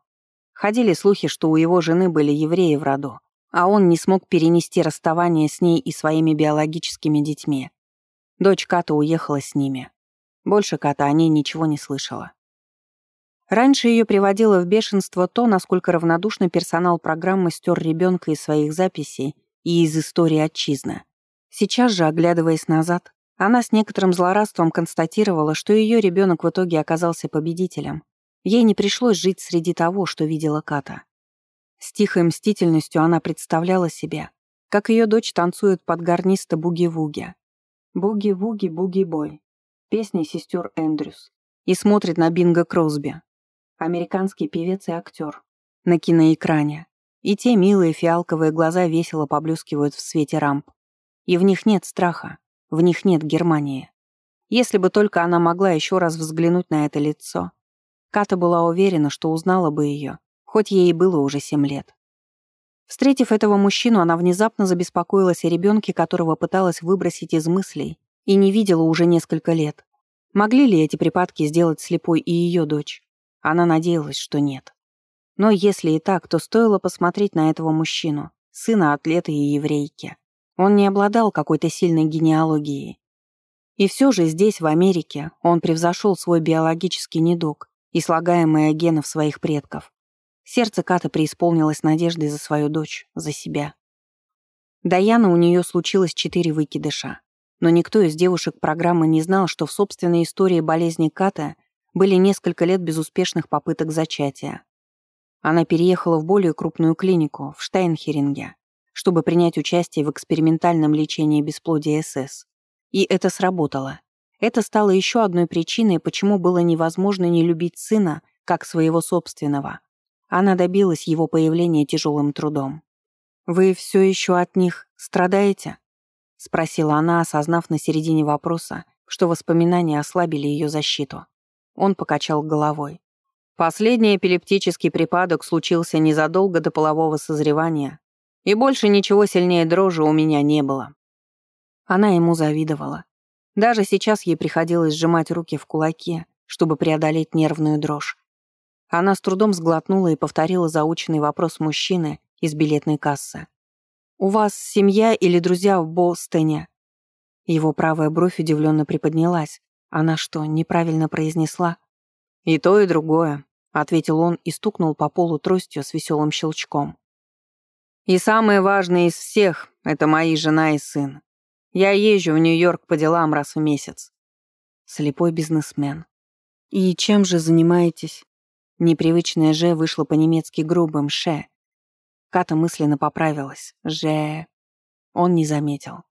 Ходили слухи, что у его жены были евреи в роду, а он не смог перенести расставание с ней и своими биологическими детьми. Дочь Ката уехала с ними. Больше Ката о ней ничего не слышала. Раньше ее приводило в бешенство то, насколько равнодушно персонал программы стер ребенка из своих записей и из истории отчизны. Сейчас же, оглядываясь назад, она с некоторым злорадством констатировала, что ее ребенок в итоге оказался победителем. Ей не пришлось жить среди того, что видела Ката. С тихой мстительностью она представляла себе, как ее дочь танцует под гарниста буги-вуги. Буги-вуги, буги-бой. Песня сестер Эндрюс. И смотрит на Бинго Кросби. Американский певец и актер. На киноэкране. И те милые фиалковые глаза весело поблескивают в свете рамп. И в них нет страха. В них нет Германии. Если бы только она могла еще раз взглянуть на это лицо. Ката была уверена, что узнала бы ее, хоть ей и было уже семь лет. Встретив этого мужчину, она внезапно забеспокоилась о ребенке, которого пыталась выбросить из мыслей и не видела уже несколько лет. Могли ли эти припадки сделать слепой и ее дочь? Она надеялась, что нет. Но если и так, то стоило посмотреть на этого мужчину, сына атлета и еврейки. Он не обладал какой-то сильной генеалогией. И все же здесь, в Америке, он превзошел свой биологический недуг и слагаемые генов своих предков. Сердце Ката преисполнилось надеждой за свою дочь, за себя. Даяна у нее случилось четыре выкидыша. Но никто из девушек программы не знал, что в собственной истории болезни Ката были несколько лет безуспешных попыток зачатия. Она переехала в более крупную клинику, в Штайнхеринге, чтобы принять участие в экспериментальном лечении бесплодия СС. И это сработало. Это стало еще одной причиной, почему было невозможно не любить сына, как своего собственного. Она добилась его появления тяжелым трудом. «Вы все еще от них страдаете?» — спросила она, осознав на середине вопроса, что воспоминания ослабили ее защиту. Он покачал головой. Последний эпилептический припадок случился незадолго до полового созревания, и больше ничего сильнее дрожи у меня не было. Она ему завидовала. Даже сейчас ей приходилось сжимать руки в кулаки, чтобы преодолеть нервную дрожь. Она с трудом сглотнула и повторила заученный вопрос мужчины из билетной кассы. «У вас семья или друзья в Бостоне?» Его правая бровь удивленно приподнялась. Она что, неправильно произнесла? «И то, и другое», — ответил он и стукнул по полу тростью с веселым щелчком. И самое важное из всех — это мои жена и сын. Я езжу в Нью-Йорк по делам раз в месяц. Слепой бизнесмен. И чем же занимаетесь? Непривычное «же» вышло по-немецки грубым «ше». Ката мысленно поправилась. «Же». Он не заметил.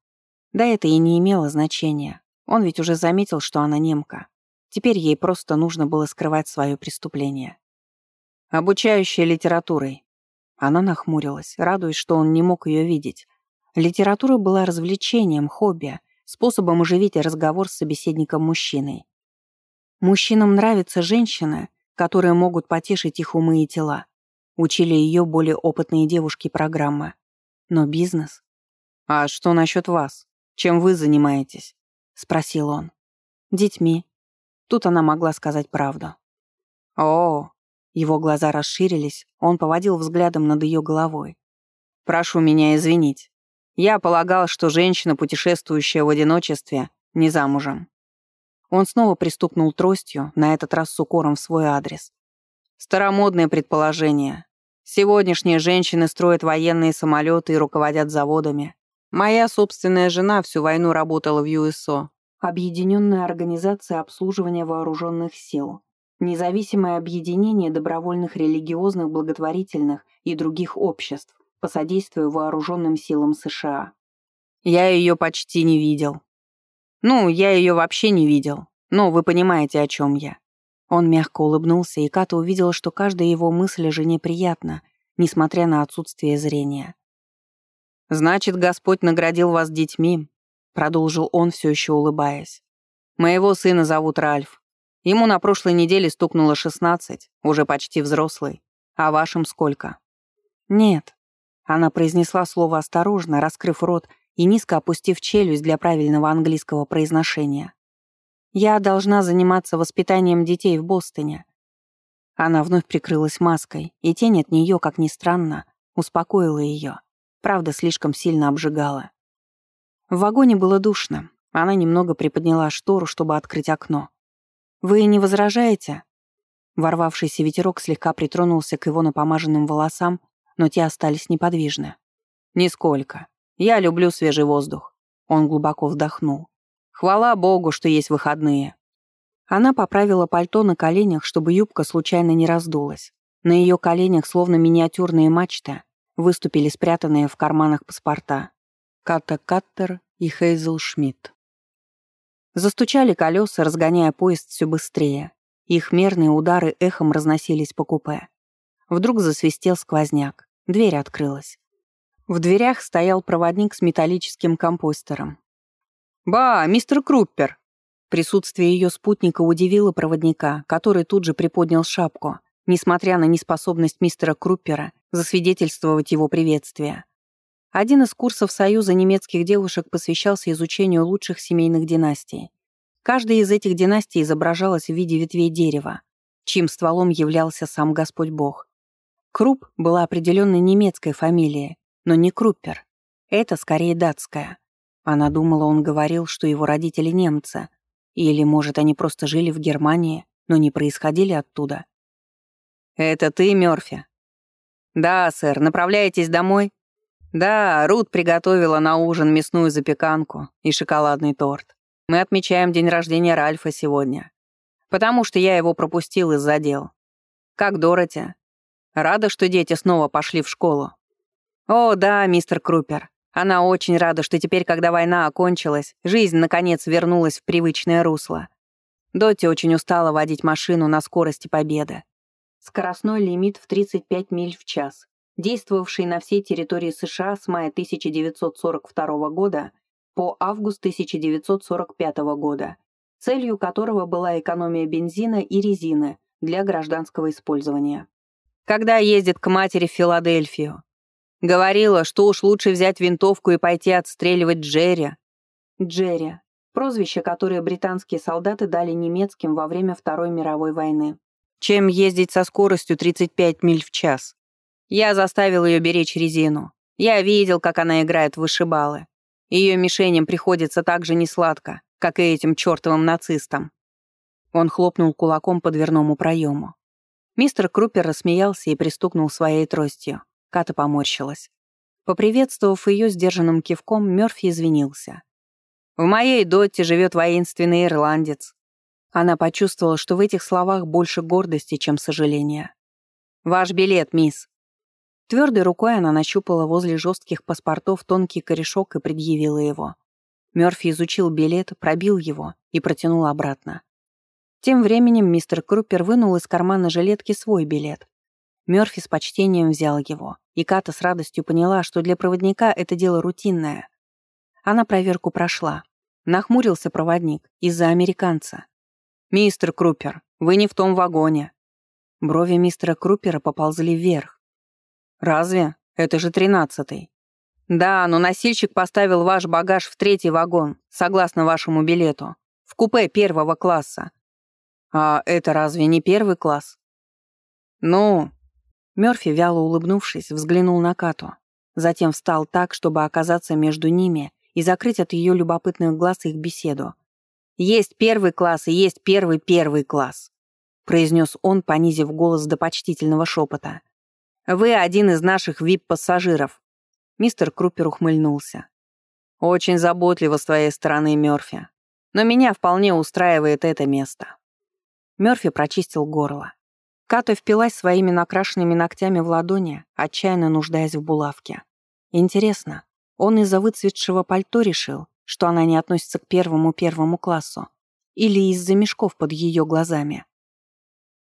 Да это и не имело значения. Он ведь уже заметил, что она немка. Теперь ей просто нужно было скрывать свое преступление. Обучающая литературой. Она нахмурилась, радуясь, что он не мог ее видеть. Литература была развлечением, хобби, способом оживить разговор с собеседником-мужчиной. Мужчинам нравятся женщины, которые могут потешить их умы и тела. Учили ее более опытные девушки программы. Но бизнес? «А что насчет вас? Чем вы занимаетесь?» — спросил он. «Детьми». Тут она могла сказать правду. «О, его глаза расширились, он поводил взглядом над ее головой. «Прошу меня извинить. Я полагал, что женщина, путешествующая в одиночестве, не замужем». Он снова пристукнул тростью, на этот раз с укором в свой адрес. «Старомодное предположение. Сегодняшние женщины строят военные самолеты и руководят заводами. Моя собственная жена всю войну работала в ЮСО, Объединенная организация обслуживания вооруженных сил, Независимое объединение добровольных религиозных, благотворительных и других обществ по содействию вооруженным силам США. Я ее почти не видел. Ну, я ее вообще не видел. Но вы понимаете, о чем я. Он мягко улыбнулся, и Ката увидела, что каждая его мысль жене приятна, несмотря на отсутствие зрения. «Значит, Господь наградил вас детьми», — продолжил он, все еще улыбаясь. «Моего сына зовут Ральф. Ему на прошлой неделе стукнуло 16, уже почти взрослый. А вашим сколько? Нет. Она произнесла слово осторожно, раскрыв рот и низко опустив челюсть для правильного английского произношения. Я должна заниматься воспитанием детей в Бостоне. Она вновь прикрылась маской, и тень от нее, как ни странно, успокоила ее. Правда, слишком сильно обжигала. В вагоне было душно. Она немного приподняла штору, чтобы открыть окно. «Вы не возражаете?» Ворвавшийся ветерок слегка притронулся к его напомаженным волосам, но те остались неподвижны. «Нисколько. Я люблю свежий воздух». Он глубоко вдохнул. «Хвала Богу, что есть выходные». Она поправила пальто на коленях, чтобы юбка случайно не раздулась. На ее коленях, словно миниатюрные мачты, выступили спрятанные в карманах паспорта. Катта Каттер и Хейзел Шмидт. Застучали колеса, разгоняя поезд все быстрее. Их мерные удары эхом разносились по купе. Вдруг засвистел сквозняк. Дверь открылась. В дверях стоял проводник с металлическим компостером. «Ба, мистер Круппер!» Присутствие ее спутника удивило проводника, который тут же приподнял шапку, несмотря на неспособность мистера Круппера засвидетельствовать его приветствие. Один из курсов Союза немецких девушек посвящался изучению лучших семейных династий. Каждая из этих династий изображалась в виде ветвей дерева, чьим стволом являлся сам Господь Бог. Круп была определенно немецкой фамилией, но не Круппер. Это скорее датская. Она думала, он говорил, что его родители немцы. Или, может, они просто жили в Германии, но не происходили оттуда. «Это ты, Мёрфи?» «Да, сэр, направляетесь домой?» Да, Рут приготовила на ужин мясную запеканку и шоколадный торт. Мы отмечаем день рождения Ральфа сегодня. Потому что я его пропустил из-за дел. Как Дороти? Рада, что дети снова пошли в школу. О, да, мистер Крупер. Она очень рада, что теперь, когда война окончилась, жизнь, наконец, вернулась в привычное русло. Дотти очень устала водить машину на скорости победы. Скоростной лимит в 35 миль в час действовавший на всей территории США с мая 1942 года по август 1945 года, целью которого была экономия бензина и резины для гражданского использования. Когда ездит к матери в Филадельфию. Говорила, что уж лучше взять винтовку и пойти отстреливать Джерри. Джерри — прозвище, которое британские солдаты дали немецким во время Второй мировой войны. Чем ездить со скоростью 35 миль в час. Я заставил ее беречь резину. Я видел, как она играет в вышибалы. Ее мишеням приходится так же несладко, как и этим чертовым нацистам. Он хлопнул кулаком по дверному проему. Мистер Крупер рассмеялся и пристукнул своей тростью. Ката поморщилась. Поприветствовав ее сдержанным кивком, Мёрфи извинился. «В моей доте живет воинственный ирландец». Она почувствовала, что в этих словах больше гордости, чем сожаления. «Ваш билет, мисс», Твердой рукой она нащупала возле жестких паспортов тонкий корешок и предъявила его. Мёрфи изучил билет, пробил его и протянул обратно. Тем временем мистер Крупер вынул из кармана жилетки свой билет. Мёрфи с почтением взял его, и Ката с радостью поняла, что для проводника это дело рутинное. Она проверку прошла. Нахмурился проводник из-за американца. «Мистер Крупер, вы не в том вагоне». Брови мистера Крупера поползли вверх. «Разве? Это же тринадцатый». «Да, но носильщик поставил ваш багаж в третий вагон, согласно вашему билету, в купе первого класса». «А это разве не первый класс?» «Ну...» Мёрфи, вяло улыбнувшись, взглянул на Кату. Затем встал так, чтобы оказаться между ними и закрыть от ее любопытных глаз их беседу. «Есть первый класс и есть первый первый класс», произнес он, понизив голос до почтительного шепота. «Вы один из наших вип-пассажиров». Мистер Крупер ухмыльнулся. «Очень заботливо с твоей стороны, Мёрфи. Но меня вполне устраивает это место». Мёрфи прочистил горло. Ката впилась своими накрашенными ногтями в ладони, отчаянно нуждаясь в булавке. Интересно, он из-за выцветшего пальто решил, что она не относится к первому-первому классу, или из-за мешков под ее глазами.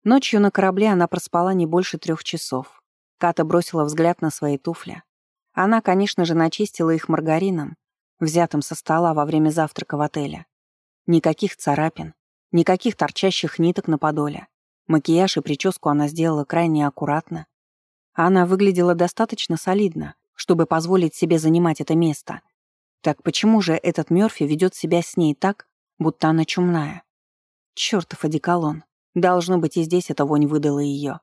Ночью на корабле она проспала не больше трех часов. Ката бросила взгляд на свои туфли. Она, конечно же, начистила их маргарином, взятым со стола во время завтрака в отеле. Никаких царапин, никаких торчащих ниток на подоле. Макияж и прическу она сделала крайне аккуратно. Она выглядела достаточно солидно, чтобы позволить себе занимать это место, так почему же этот Мёрфи ведет себя с ней так, будто она чумная? Чёртов одеколон. Должно быть, и здесь эта вонь выдала её.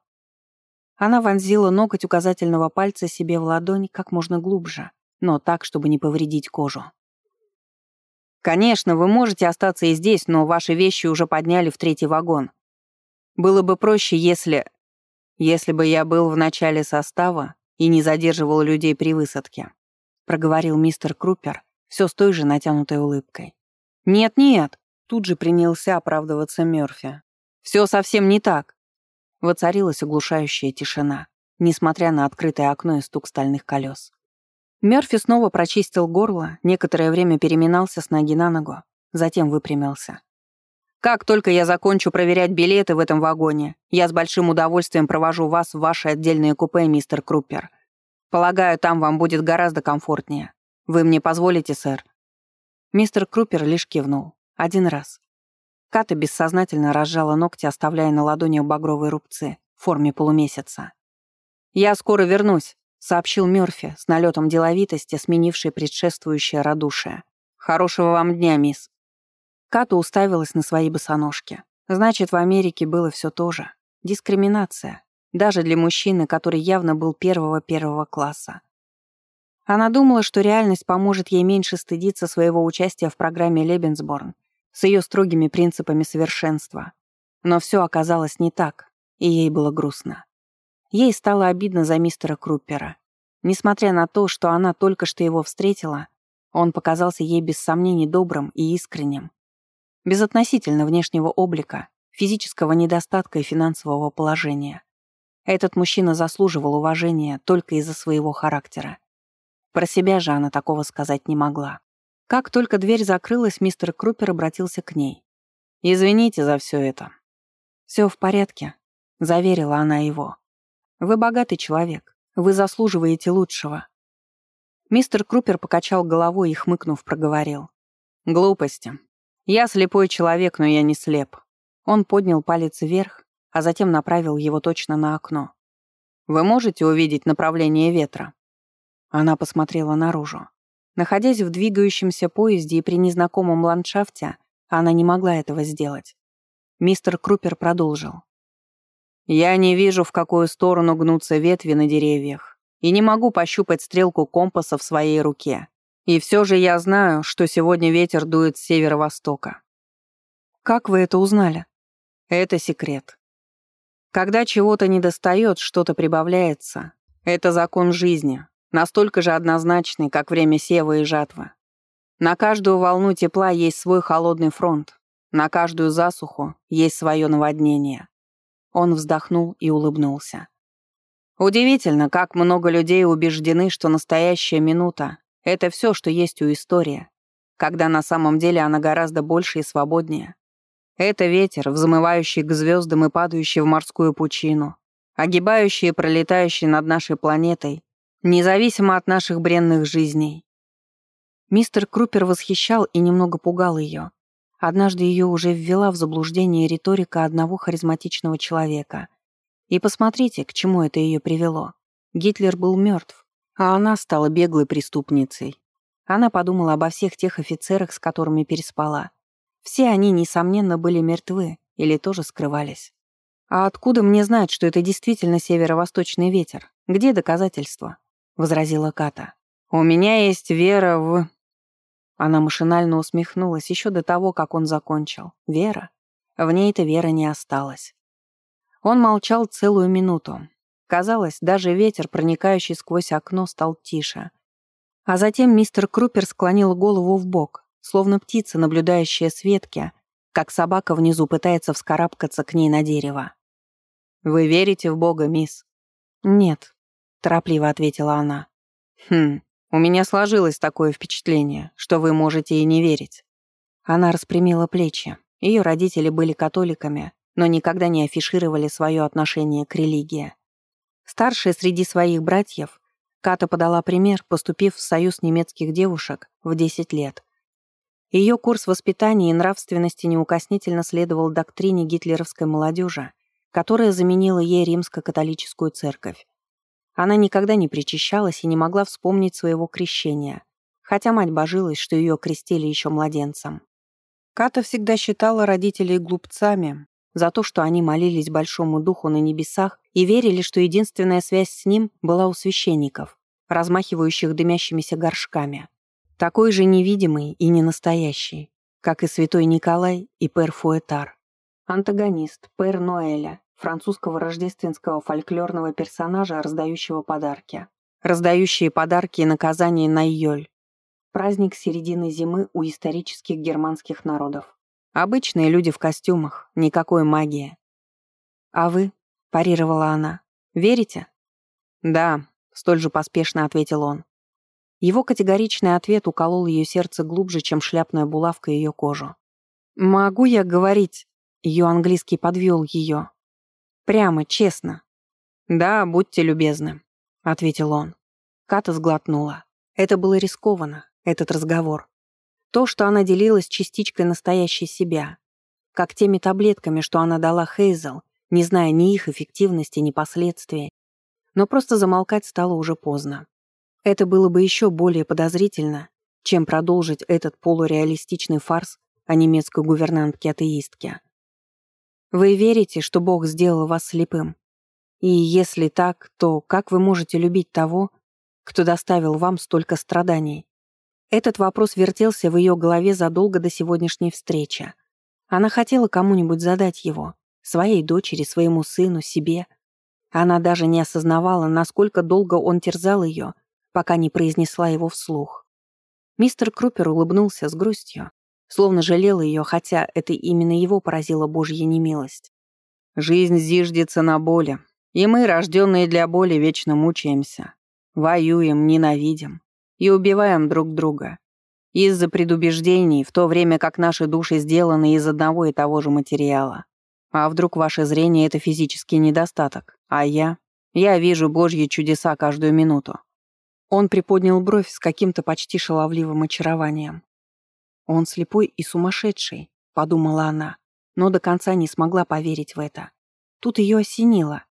Она вонзила ноготь указательного пальца себе в ладонь как можно глубже, но так, чтобы не повредить кожу. «Конечно, вы можете остаться и здесь, но ваши вещи уже подняли в третий вагон. Было бы проще, если... Если бы я был в начале состава и не задерживал людей при высадке», — проговорил мистер Крупер, все с той же натянутой улыбкой. «Нет-нет», — тут же принялся оправдываться Мёрфи. «Все совсем не так». Воцарилась оглушающая тишина, несмотря на открытое окно и стук стальных колес. Мёрфи снова прочистил горло, некоторое время переминался с ноги на ногу, затем выпрямился. «Как только я закончу проверять билеты в этом вагоне, я с большим удовольствием провожу вас в ваше отдельное купе, мистер Крупер. Полагаю, там вам будет гораздо комфортнее. «Вы мне позволите, сэр?» Мистер Крупер лишь кивнул. Один раз. Ката бессознательно разжала ногти, оставляя на ладонях багровые рубцы в форме полумесяца. «Я скоро вернусь», — сообщил Мёрфи с налетом деловитости, сменившей предшествующее радушие. «Хорошего вам дня, мисс». Ката уставилась на свои босоножки. Значит, в Америке было все то же. Дискриминация. Даже для мужчины, который явно был первого-первого класса. Она думала, что реальность поможет ей меньше стыдиться своего участия в программе «Лебенсборн» с ее строгими принципами совершенства. Но все оказалось не так, и ей было грустно. Ей стало обидно за мистера Круппера. Несмотря на то, что она только что его встретила, он показался ей без сомнений добрым и искренним. Безотносительно внешнего облика, физического недостатка и финансового положения. Этот мужчина заслуживал уважения только из-за своего характера. Про себя же она такого сказать не могла. Как только дверь закрылась, мистер Крупер обратился к ней. «Извините за все это». «Все в порядке», — заверила она его. «Вы богатый человек. Вы заслуживаете лучшего». Мистер Крупер покачал головой и, хмыкнув, проговорил. «Глупости. Я слепой человек, но я не слеп». Он поднял палец вверх, а затем направил его точно на окно. «Вы можете увидеть направление ветра?» Она посмотрела наружу. Находясь в двигающемся поезде и при незнакомом ландшафте, она не могла этого сделать. Мистер Крупер продолжил. «Я не вижу, в какую сторону гнутся ветви на деревьях, и не могу пощупать стрелку компаса в своей руке. И все же я знаю, что сегодня ветер дует с северо-востока». «Как вы это узнали?» «Это секрет. Когда чего-то недостает, что-то прибавляется. Это закон жизни, настолько же однозначный, как время сева и жатвы. На каждую волну тепла есть свой холодный фронт, на каждую засуху есть свое наводнение. Он вздохнул и улыбнулся. Удивительно, как много людей убеждены, что настоящая минута — это все, что есть у истории, когда на самом деле она гораздо больше и свободнее. Это ветер, взмывающий к звездам и падающий в морскую пучину, огибающий и пролетающий над нашей планетой, независимо от наших бренных жизней. Мистер Крупер восхищал и немного пугал ее. Однажды ее уже ввела в заблуждение риторика одного харизматичного человека. И посмотрите, к чему это ее привело. Гитлер был мертв, а она стала беглой преступницей. Она подумала обо всех тех офицерах, с которыми переспала. Все они, несомненно, были мертвы или тоже скрывались. «А откуда мне знать, что это действительно северо-восточный ветер? Где доказательства?» — возразила Ката. «У меня есть вера в...» Она машинально усмехнулась еще до того, как он закончил. Вера? В ней-то вера не осталась. Он молчал целую минуту. Казалось, даже ветер, проникающий сквозь окно, стал тише. А затем мистер Крупер склонил голову в бок, словно птица, наблюдающая с ветки, как собака внизу пытается вскарабкаться к ней на дерево. «Вы верите в Бога, мисс?» «Нет», — торопливо ответила она. «Хм, у меня сложилось такое впечатление, что вы можете и не верить». Она распрямила плечи. Ее родители были католиками, но никогда не афишировали свое отношение к религии. Старшая среди своих братьев, Ката подала пример, поступив в Союз немецких девушек в 10 лет. Ее курс воспитания и нравственности неукоснительно следовал доктрине гитлеровской молодежи, которая заменила ей римско-католическую церковь. Она никогда не причащалась и не могла вспомнить своего крещения, хотя мать божилась, что ее крестили еще младенцем. Ката всегда считала родителей глупцами за то, что они молились Большому Духу на небесах и верили, что единственная связь с ним была у священников, размахивающих дымящимися горшками. Такой же невидимый и ненастоящий, как и святой Николай и Пер Фуэтар. Антагонист Пер Ноэля, французского рождественского фольклорного персонажа, раздающего подарки. Раздающие подарки и наказания на Йоль. Праздник середины зимы у исторических германских народов. Обычные люди в костюмах, никакой магии. «А вы?» – парировала она. «Верите?» «Да», – столь же поспешно ответил он. Его категоричный ответ уколол ее сердце глубже, чем шляпная булавка ее кожу. «Могу я говорить?» Ее английский подвел ее. Прямо, честно. «Да, будьте любезны», — ответил он. Ката сглотнула. Это было рискованно, этот разговор. То, что она делилась частичкой настоящей себя. Как теми таблетками, что она дала Хейзел, не зная ни их эффективности, ни последствий. Но просто замолкать стало уже поздно. Это было бы еще более подозрительно, чем продолжить этот полуреалистичный фарс о немецкой гувернантке-атеистке. Вы верите, что Бог сделал вас слепым? И если так, то как вы можете любить того, кто доставил вам столько страданий? Этот вопрос вертелся в ее голове задолго до сегодняшней встречи. Она хотела кому-нибудь задать его, своей дочери, своему сыну, себе. Она даже не осознавала, насколько долго он терзал ее, пока не произнесла его вслух. Мистер Крупер улыбнулся с грустью, словно жалел ее, хотя это именно его поразила Божья немилость. «Жизнь зиждется на боли, и мы, рожденные для боли, вечно мучаемся, воюем, ненавидим и убиваем друг друга. Из-за предубеждений, в то время как наши души сделаны из одного и того же материала. А вдруг ваше зрение — это физический недостаток, а я? Я вижу Божьи чудеса каждую минуту». Он приподнял бровь с каким-то почти шаловливым очарованием. «Он слепой и сумасшедший», — подумала она, но до конца не смогла поверить в это. Тут ее осенило.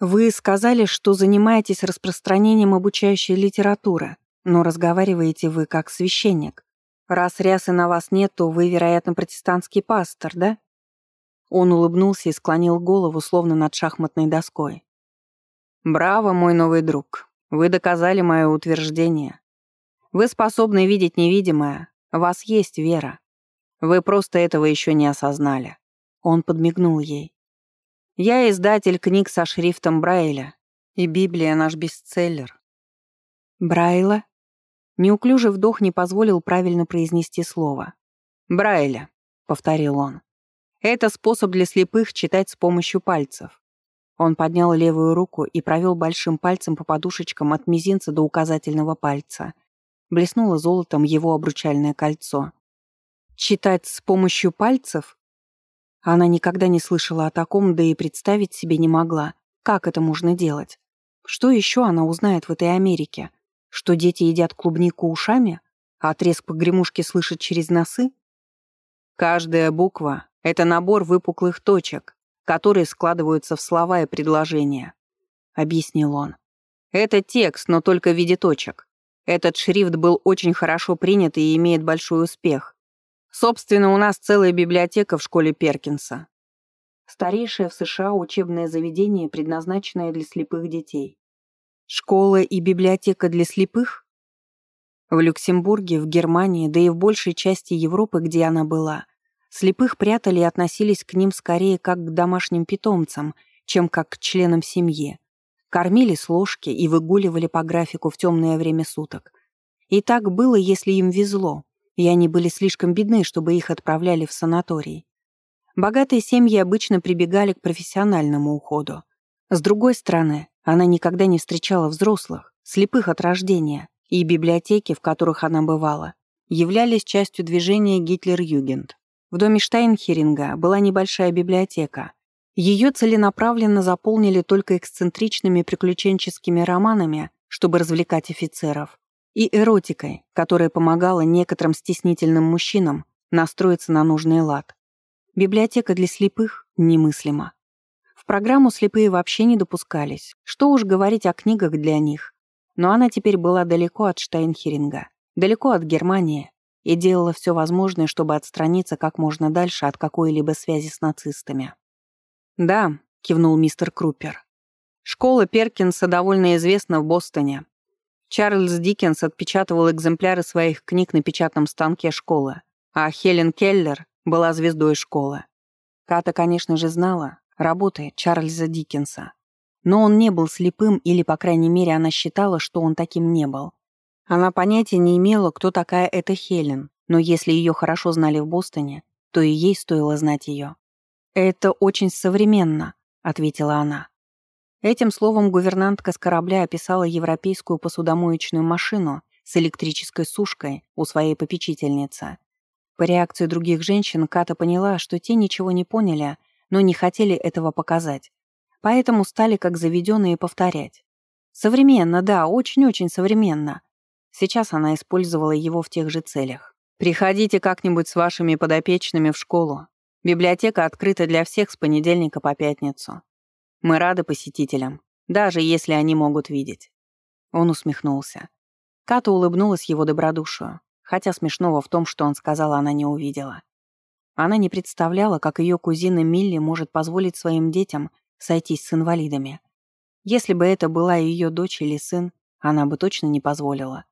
«Вы сказали, что занимаетесь распространением обучающей литературы, но разговариваете вы как священник. Раз рясы на вас нет, то вы, вероятно, протестантский пастор, да?» Он улыбнулся и склонил голову, словно над шахматной доской. «Браво, мой новый друг. Вы доказали мое утверждение. Вы способны видеть невидимое, вас есть вера. Вы просто этого еще не осознали». Он подмигнул ей. «Я издатель книг со шрифтом Брайля, и Библия наш бестселлер». «Брайла?» Неуклюжий вдох не позволил правильно произнести слово. «Брайля», — повторил он. «Это способ для слепых читать с помощью пальцев. Он поднял левую руку и провел большим пальцем по подушечкам от мизинца до указательного пальца. Блеснуло золотом его обручальное кольцо. Читать с помощью пальцев? Она никогда не слышала о таком, да и представить себе не могла, как это можно делать. Что еще она узнает в этой Америке? Что дети едят клубнику ушами? А треск погремушки слышат через носы? Каждая буква — это набор выпуклых точек, которые складываются в слова и предложения», — объяснил он. «Это текст, но только в виде точек. Этот шрифт был очень хорошо принят и имеет большой успех. Собственно, у нас целая библиотека в школе Перкинса. Старейшее в США учебное заведение, предназначенное для слепых детей. Школа и библиотека для слепых? В Люксембурге, в Германии, да и в большей части Европы, где она была, Слепых прятали и относились к ним скорее как к домашним питомцам, чем как к членам семьи. Кормили с ложки и выгуливали по графику в темное время суток. И так было, если им везло, и они были слишком бедны, чтобы их отправляли в санаторий. Богатые семьи обычно прибегали к профессиональному уходу. С другой стороны, она никогда не встречала взрослых, слепых от рождения, и библиотеки, в которых она бывала, являлись частью движения Гитлер-Югент. В доме Штайнхеринга была небольшая библиотека. Ее целенаправленно заполнили только эксцентричными приключенческими романами, чтобы развлекать офицеров, и эротикой, которая помогала некоторым стеснительным мужчинам настроиться на нужный лад. Библиотека для слепых немыслима. В программу слепые вообще не допускались, что уж говорить о книгах для них. Но она теперь была далеко от Штайнхеринга, далеко от Германии, и делала все возможное, чтобы отстраниться как можно дальше от какой-либо связи с нацистами. «Да», — кивнул мистер Крупер. «Школа Перкинса довольно известна в Бостоне. Чарльз Диккенс отпечатывал экземпляры своих книг на печатном станке школы, а Хелен Келлер была звездой школы. Ката, конечно же, знала работы Чарльза Диккенса. Но он не был слепым, или, по крайней мере, она считала, что он таким не был. Она понятия не имела, кто такая эта Хелен, но если ее хорошо знали в Бостоне, то и ей стоило знать ее. «Это очень современно», — ответила она. Этим словом гувернантка с корабля описала европейскую посудомоечную машину с электрической сушкой у своей попечительницы. По реакции других женщин Ката поняла, что те ничего не поняли, но не хотели этого показать. Поэтому стали как заведенные повторять. Современно, да, очень-очень современно. Сейчас она использовала его в тех же целях. «Приходите как-нибудь с вашими подопечными в школу. Библиотека открыта для всех с понедельника по пятницу. Мы рады посетителям, даже если они могут видеть». Он усмехнулся. Ката улыбнулась его добродушию, хотя смешного в том, что он сказал, она не увидела. Она не представляла, как ее кузина Милли может позволить своим детям сойтись с инвалидами. Если бы это была ее дочь или сын, она бы точно не позволила.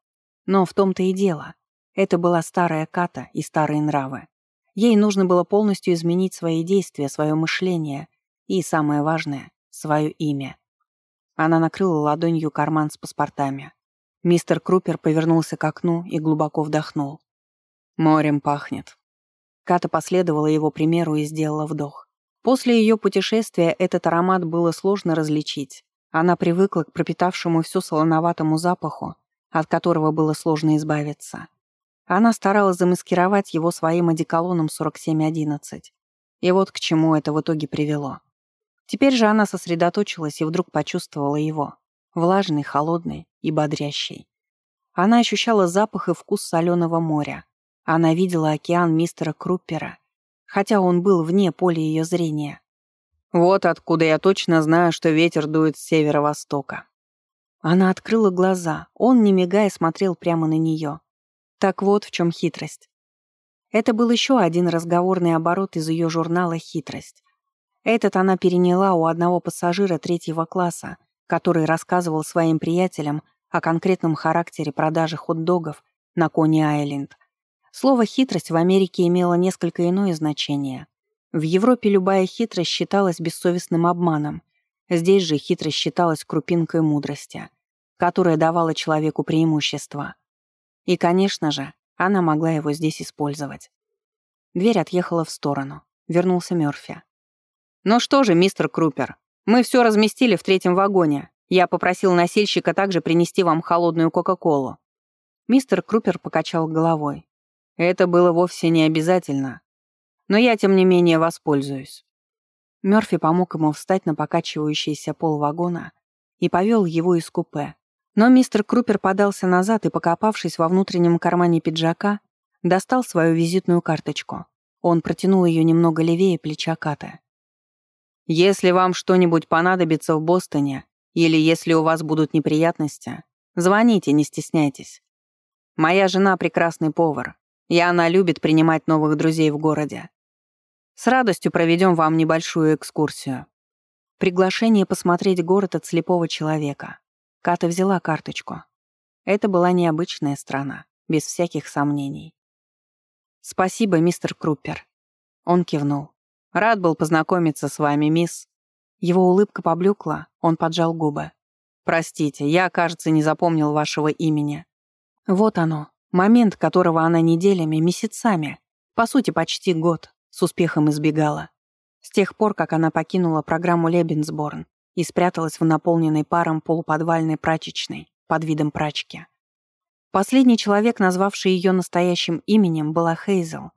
Но в том-то и дело. Это была старая Ката и старые нравы. Ей нужно было полностью изменить свои действия, свое мышление и, самое важное, свое имя. Она накрыла ладонью карман с паспортами. Мистер Крупер повернулся к окну и глубоко вдохнул. «Морем пахнет». Ката последовала его примеру и сделала вдох. После ее путешествия этот аромат было сложно различить. Она привыкла к пропитавшему все солоноватому запаху, от которого было сложно избавиться. Она старалась замаскировать его своим одеколоном 4711. И вот к чему это в итоге привело. Теперь же она сосредоточилась и вдруг почувствовала его. Влажный, холодный и бодрящий. Она ощущала запах и вкус соленого моря. Она видела океан мистера Круппера, хотя он был вне поля ее зрения. Вот откуда я точно знаю, что ветер дует с северо-востока. Она открыла глаза, он, не мигая, смотрел прямо на нее. Так вот в чем хитрость. Это был еще один разговорный оборот из ее журнала «Хитрость». Этот она переняла у одного пассажира третьего класса, который рассказывал своим приятелям о конкретном характере продажи хот-догов на Кони-Айленд. Слово «хитрость» в Америке имело несколько иное значение. В Европе любая хитрость считалась бессовестным обманом, Здесь же хитрость считалась крупинкой мудрости, которая давала человеку преимущество. И, конечно же, она могла его здесь использовать. Дверь отъехала в сторону. Вернулся Мёрфи. «Ну что же, мистер Крупер, Мы все разместили в третьем вагоне. Я попросил носильщика также принести вам холодную Кока-Колу». Мистер Крупер покачал головой. «Это было вовсе не обязательно. Но я, тем не менее, воспользуюсь». Мёрфи помог ему встать на покачивающийся пол вагона и повел его из купе. Но мистер Крупер подался назад и, покопавшись во внутреннем кармане пиджака, достал свою визитную карточку. Он протянул ее немного левее плеча Ката. «Если вам что-нибудь понадобится в Бостоне, или если у вас будут неприятности, звоните, не стесняйтесь. Моя жена прекрасный повар, и она любит принимать новых друзей в городе. С радостью проведем вам небольшую экскурсию. Приглашение посмотреть город от слепого человека. Ката взяла карточку. Это была необычная страна, без всяких сомнений. «Спасибо, мистер Круппер». Он кивнул. «Рад был познакомиться с вами, мисс». Его улыбка поблекла, он поджал губы. «Простите, я, кажется, не запомнил вашего имени». Вот оно, момент, которого она неделями, месяцами, по сути, почти год, с успехом избегала. С тех пор, как она покинула программу Лебенсборн и спряталась в наполненной паром полуподвальной прачечной под видом прачки. Последний человек, назвавший ее настоящим именем, была Хейзел.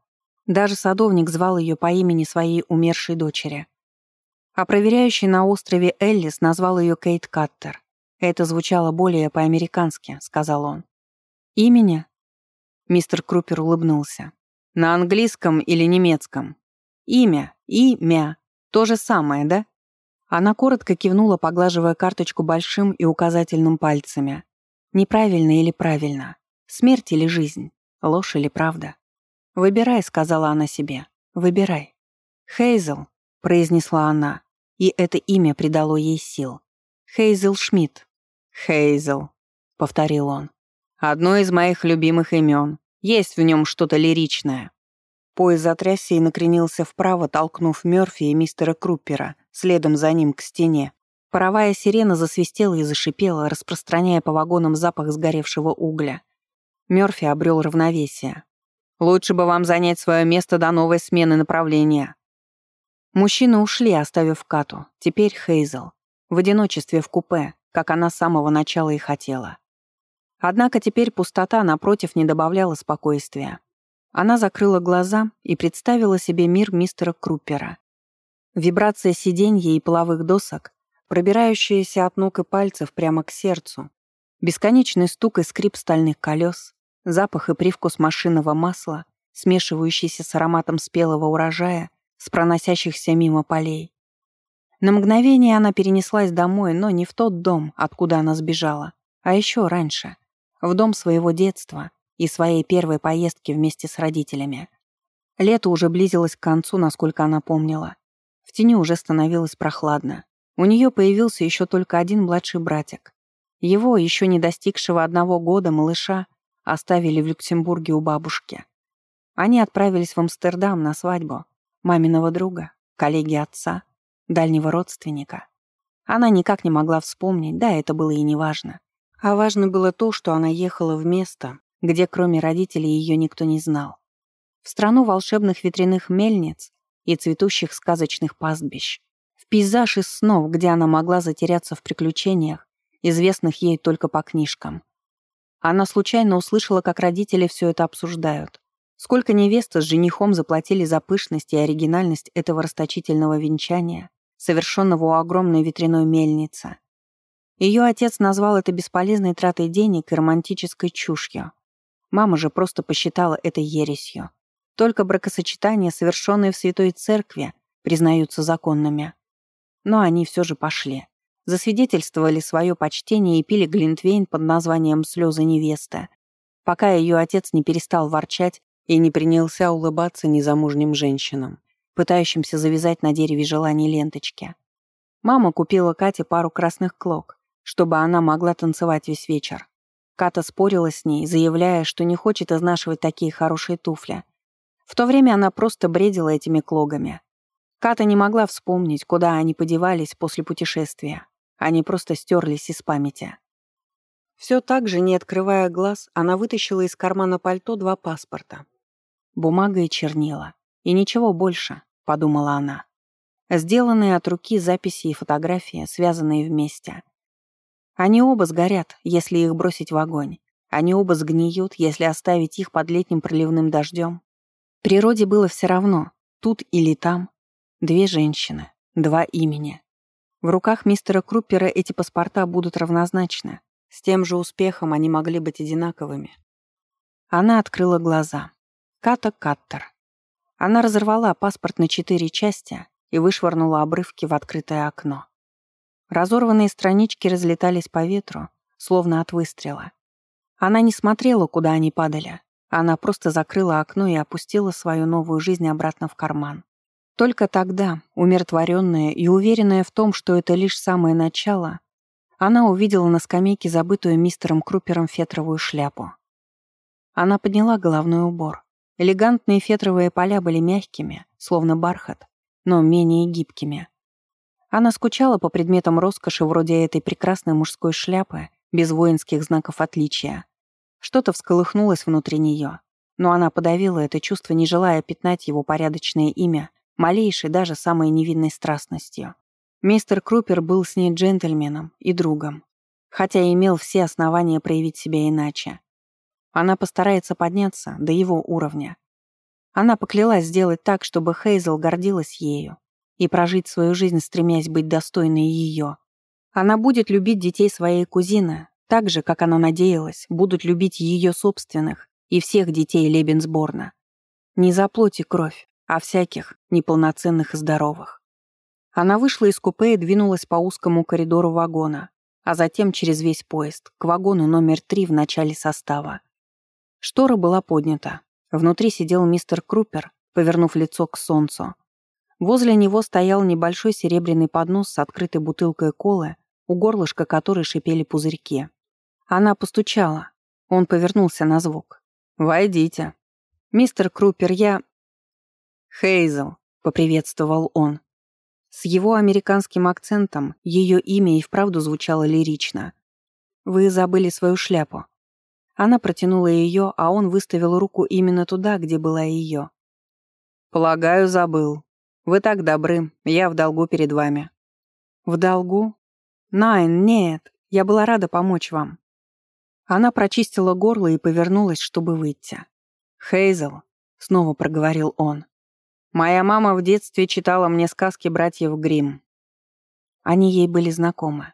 Даже садовник звал ее по имени своей умершей дочери. А проверяющий на острове Эллис назвал ее Кейт Каттер. Это звучало более по-американски, сказал он. Имени? Мистер Крупер улыбнулся. На английском или немецком? Имя, имя. То же самое, да? Она коротко кивнула, поглаживая карточку большим и указательным пальцами. Неправильно или правильно? Смерть или жизнь? Ложь или правда? «Выбирай», — сказала она себе. «Выбирай». «Хейзел», — произнесла она, и это имя придало ей сил. «Хейзел Шмидт». «Хейзел», — повторил он. «Одно из моих любимых имен. Есть в нем что-то лиричное». Поезд затрясся и накренился вправо, толкнув Мёрфи и мистера Круппера, следом за ним к стене. Паровая сирена засвистела и зашипела, распространяя по вагонам запах сгоревшего угля. Мёрфи обрел равновесие. «Лучше бы вам занять свое место до новой смены направления». Мужчины ушли, оставив Кату. Теперь Хейзел. В одиночестве в купе, как она с самого начала и хотела. Однако теперь пустота, напротив, не добавляла спокойствия. Она закрыла глаза и представила себе мир мистера Круппера. Вибрация сиденья и половых досок пробирающаяся от ног и пальцев прямо к сердцу, бесконечный стук и скрип стальных колес, запах и привкус машинного масла, смешивающийся с ароматом спелого урожая с проносящихся мимо полей. На мгновение она перенеслась домой, но не в тот дом, откуда она сбежала, а еще раньше, в дом своего детства и своей первой поездки вместе с родителями. Лето уже близилось к концу, насколько она помнила. В тени уже становилось прохладно. У нее появился еще только один младший братик. Его, еще не достигшего одного года малыша, оставили в Люксембурге у бабушки. Они отправились в Амстердам на свадьбу маминого друга, коллеги отца, дальнего родственника. Она никак не могла вспомнить, да, это было и не важно. А важно было то, что она ехала в место, где кроме родителей ее никто не знал. В страну волшебных ветряных мельниц и цветущих сказочных пастбищ, Пейзаж из снов, где она могла затеряться в приключениях, известных ей только по книжкам. Она случайно услышала, как родители все это обсуждают. Сколько невесты с женихом заплатили за пышность и оригинальность этого расточительного венчания, совершенного у огромной ветряной мельницы. Ее отец назвал это бесполезной тратой денег и романтической чушью. Мама же просто посчитала это ересью. Только бракосочетания, совершенные в Святой Церкви, признаются законными. Но они все же пошли. Засвидетельствовали свое почтение и пили глинтвейн под названием «Слезы невесты», пока ее отец не перестал ворчать и не принялся улыбаться незамужним женщинам, пытающимся завязать на дереве желаний ленточки. Мама купила Кате пару красных клок, чтобы она могла танцевать весь вечер. Ката спорила с ней, заявляя, что не хочет изнашивать такие хорошие туфли. В то время она просто бредила этими клогами. Ката не могла вспомнить, куда они подевались после путешествия. Они просто стерлись из памяти. Все так же, не открывая глаз, она вытащила из кармана пальто два паспорта. Бумага и чернила. И ничего больше, подумала она. сделанные от руки записи и фотографии, связанные вместе. Они оба сгорят, если их бросить в огонь. Они оба сгниют, если оставить их под летним проливным дождем. Природе было все равно, тут или там. Две женщины, два имени. В руках мистера Круппера эти паспорта будут равнозначны. С тем же успехом они могли быть одинаковыми. Она открыла глаза. Ката Каттер. Она разорвала паспорт на четыре части и вышвырнула обрывки в открытое окно. Разорванные странички разлетались по ветру, словно от выстрела. Она не смотрела, куда они падали. Она просто закрыла окно и опустила свою новую жизнь обратно в карман. Только тогда, умиротворенная и уверенная в том, что это лишь самое начало, она увидела на скамейке забытую мистером Крупером фетровую шляпу. Она подняла головной убор. Элегантные фетровые поля были мягкими, словно бархат, но менее гибкими. Она скучала по предметам роскоши вроде этой прекрасной мужской шляпы, без воинских знаков отличия. Что-то всколыхнулось внутри нее, но она подавила это чувство, не желая пятнать его порядочное имя, малейшей, даже самой невинной страстностью. Мистер Крупер был с ней джентльменом и другом, хотя имел все основания проявить себя иначе. Она постарается подняться до его уровня. Она поклялась сделать так, чтобы Хейзел гордилась ею и прожить свою жизнь, стремясь быть достойной ее. Она будет любить детей своей кузины, так же, как она надеялась, будут любить ее собственных и всех детей Лебенсборна. Не за плоть и кровь, а всяких, неполноценных и здоровых. Она вышла из купе и двинулась по узкому коридору вагона, а затем через весь поезд, к вагону номер три в начале состава. Штора была поднята. Внутри сидел мистер Крупер, повернув лицо к солнцу. Возле него стоял небольшой серебряный поднос с открытой бутылкой колы, у горлышка которой шипели пузырьки. Она постучала. Он повернулся на звук. «Войдите». «Мистер Крупер, я...» «Хейзел», — поприветствовал он. С его американским акцентом ее имя и вправду звучало лирично. «Вы забыли свою шляпу». Она протянула ее, а он выставил руку именно туда, где была ее. «Полагаю, забыл. Вы так добры, я в долгу перед вами». «В долгу? Найн, нет, я была рада помочь вам». Она прочистила горло и повернулась, чтобы выйти. «Хейзел», — снова проговорил он, Моя мама в детстве читала мне сказки братьев Гримм. Они ей были знакомы.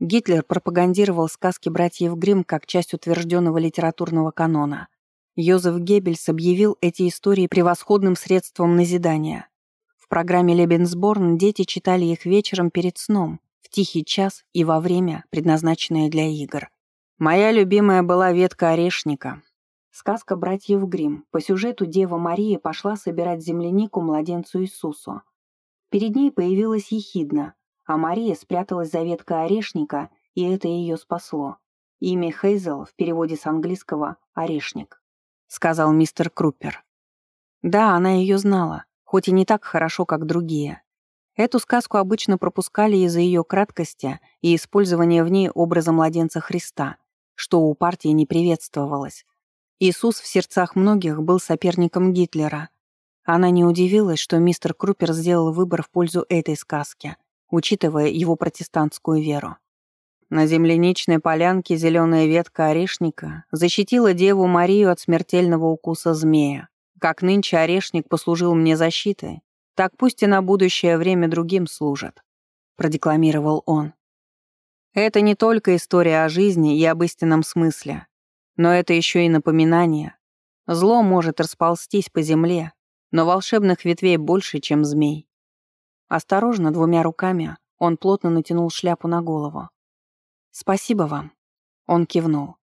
Гитлер пропагандировал сказки братьев Гримм как часть утвержденного литературного канона. Йозеф Геббельс объявил эти истории превосходным средством назидания. В программе «Лебенсборн» дети читали их вечером перед сном, в тихий час и во время, предназначенное для игр. Моя любимая была ветка орешника, Сказка братьев Гримм. По сюжету Дева Мария пошла собирать землянику младенцу Иисусу. Перед ней появилась ехидна, а Мария спряталась за веткой орешника, и это ее спасло. Имя Хейзел в переводе с английского «орешник», — сказал мистер Крупер. Да, она ее знала, хоть и не так хорошо, как другие. Эту сказку обычно пропускали из-за ее краткости и использования в ней образа младенца Христа, что у партии не приветствовалось, Иисус в сердцах многих был соперником Гитлера. Она не удивилась, что мистер Крупер сделал выбор в пользу этой сказки, учитывая его протестантскую веру. На земляничной полянке зеленая ветка орешника защитила Деву Марию от смертельного укуса змея. Как нынче орешник послужил мне защитой, так пусть и на будущее время другим служат», — продекламировал он. «Это не только история о жизни и об истинном смысле, но это еще и напоминание. Зло может расползтись по земле, но волшебных ветвей больше, чем змей. Осторожно, двумя руками, он плотно натянул шляпу на голову. «Спасибо вам», — он кивнул.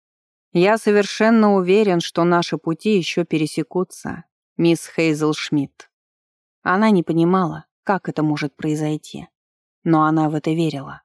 «Я совершенно уверен, что наши пути еще пересекутся, мисс Хейзел Шмидт». Она не понимала, как это может произойти, но она в это верила.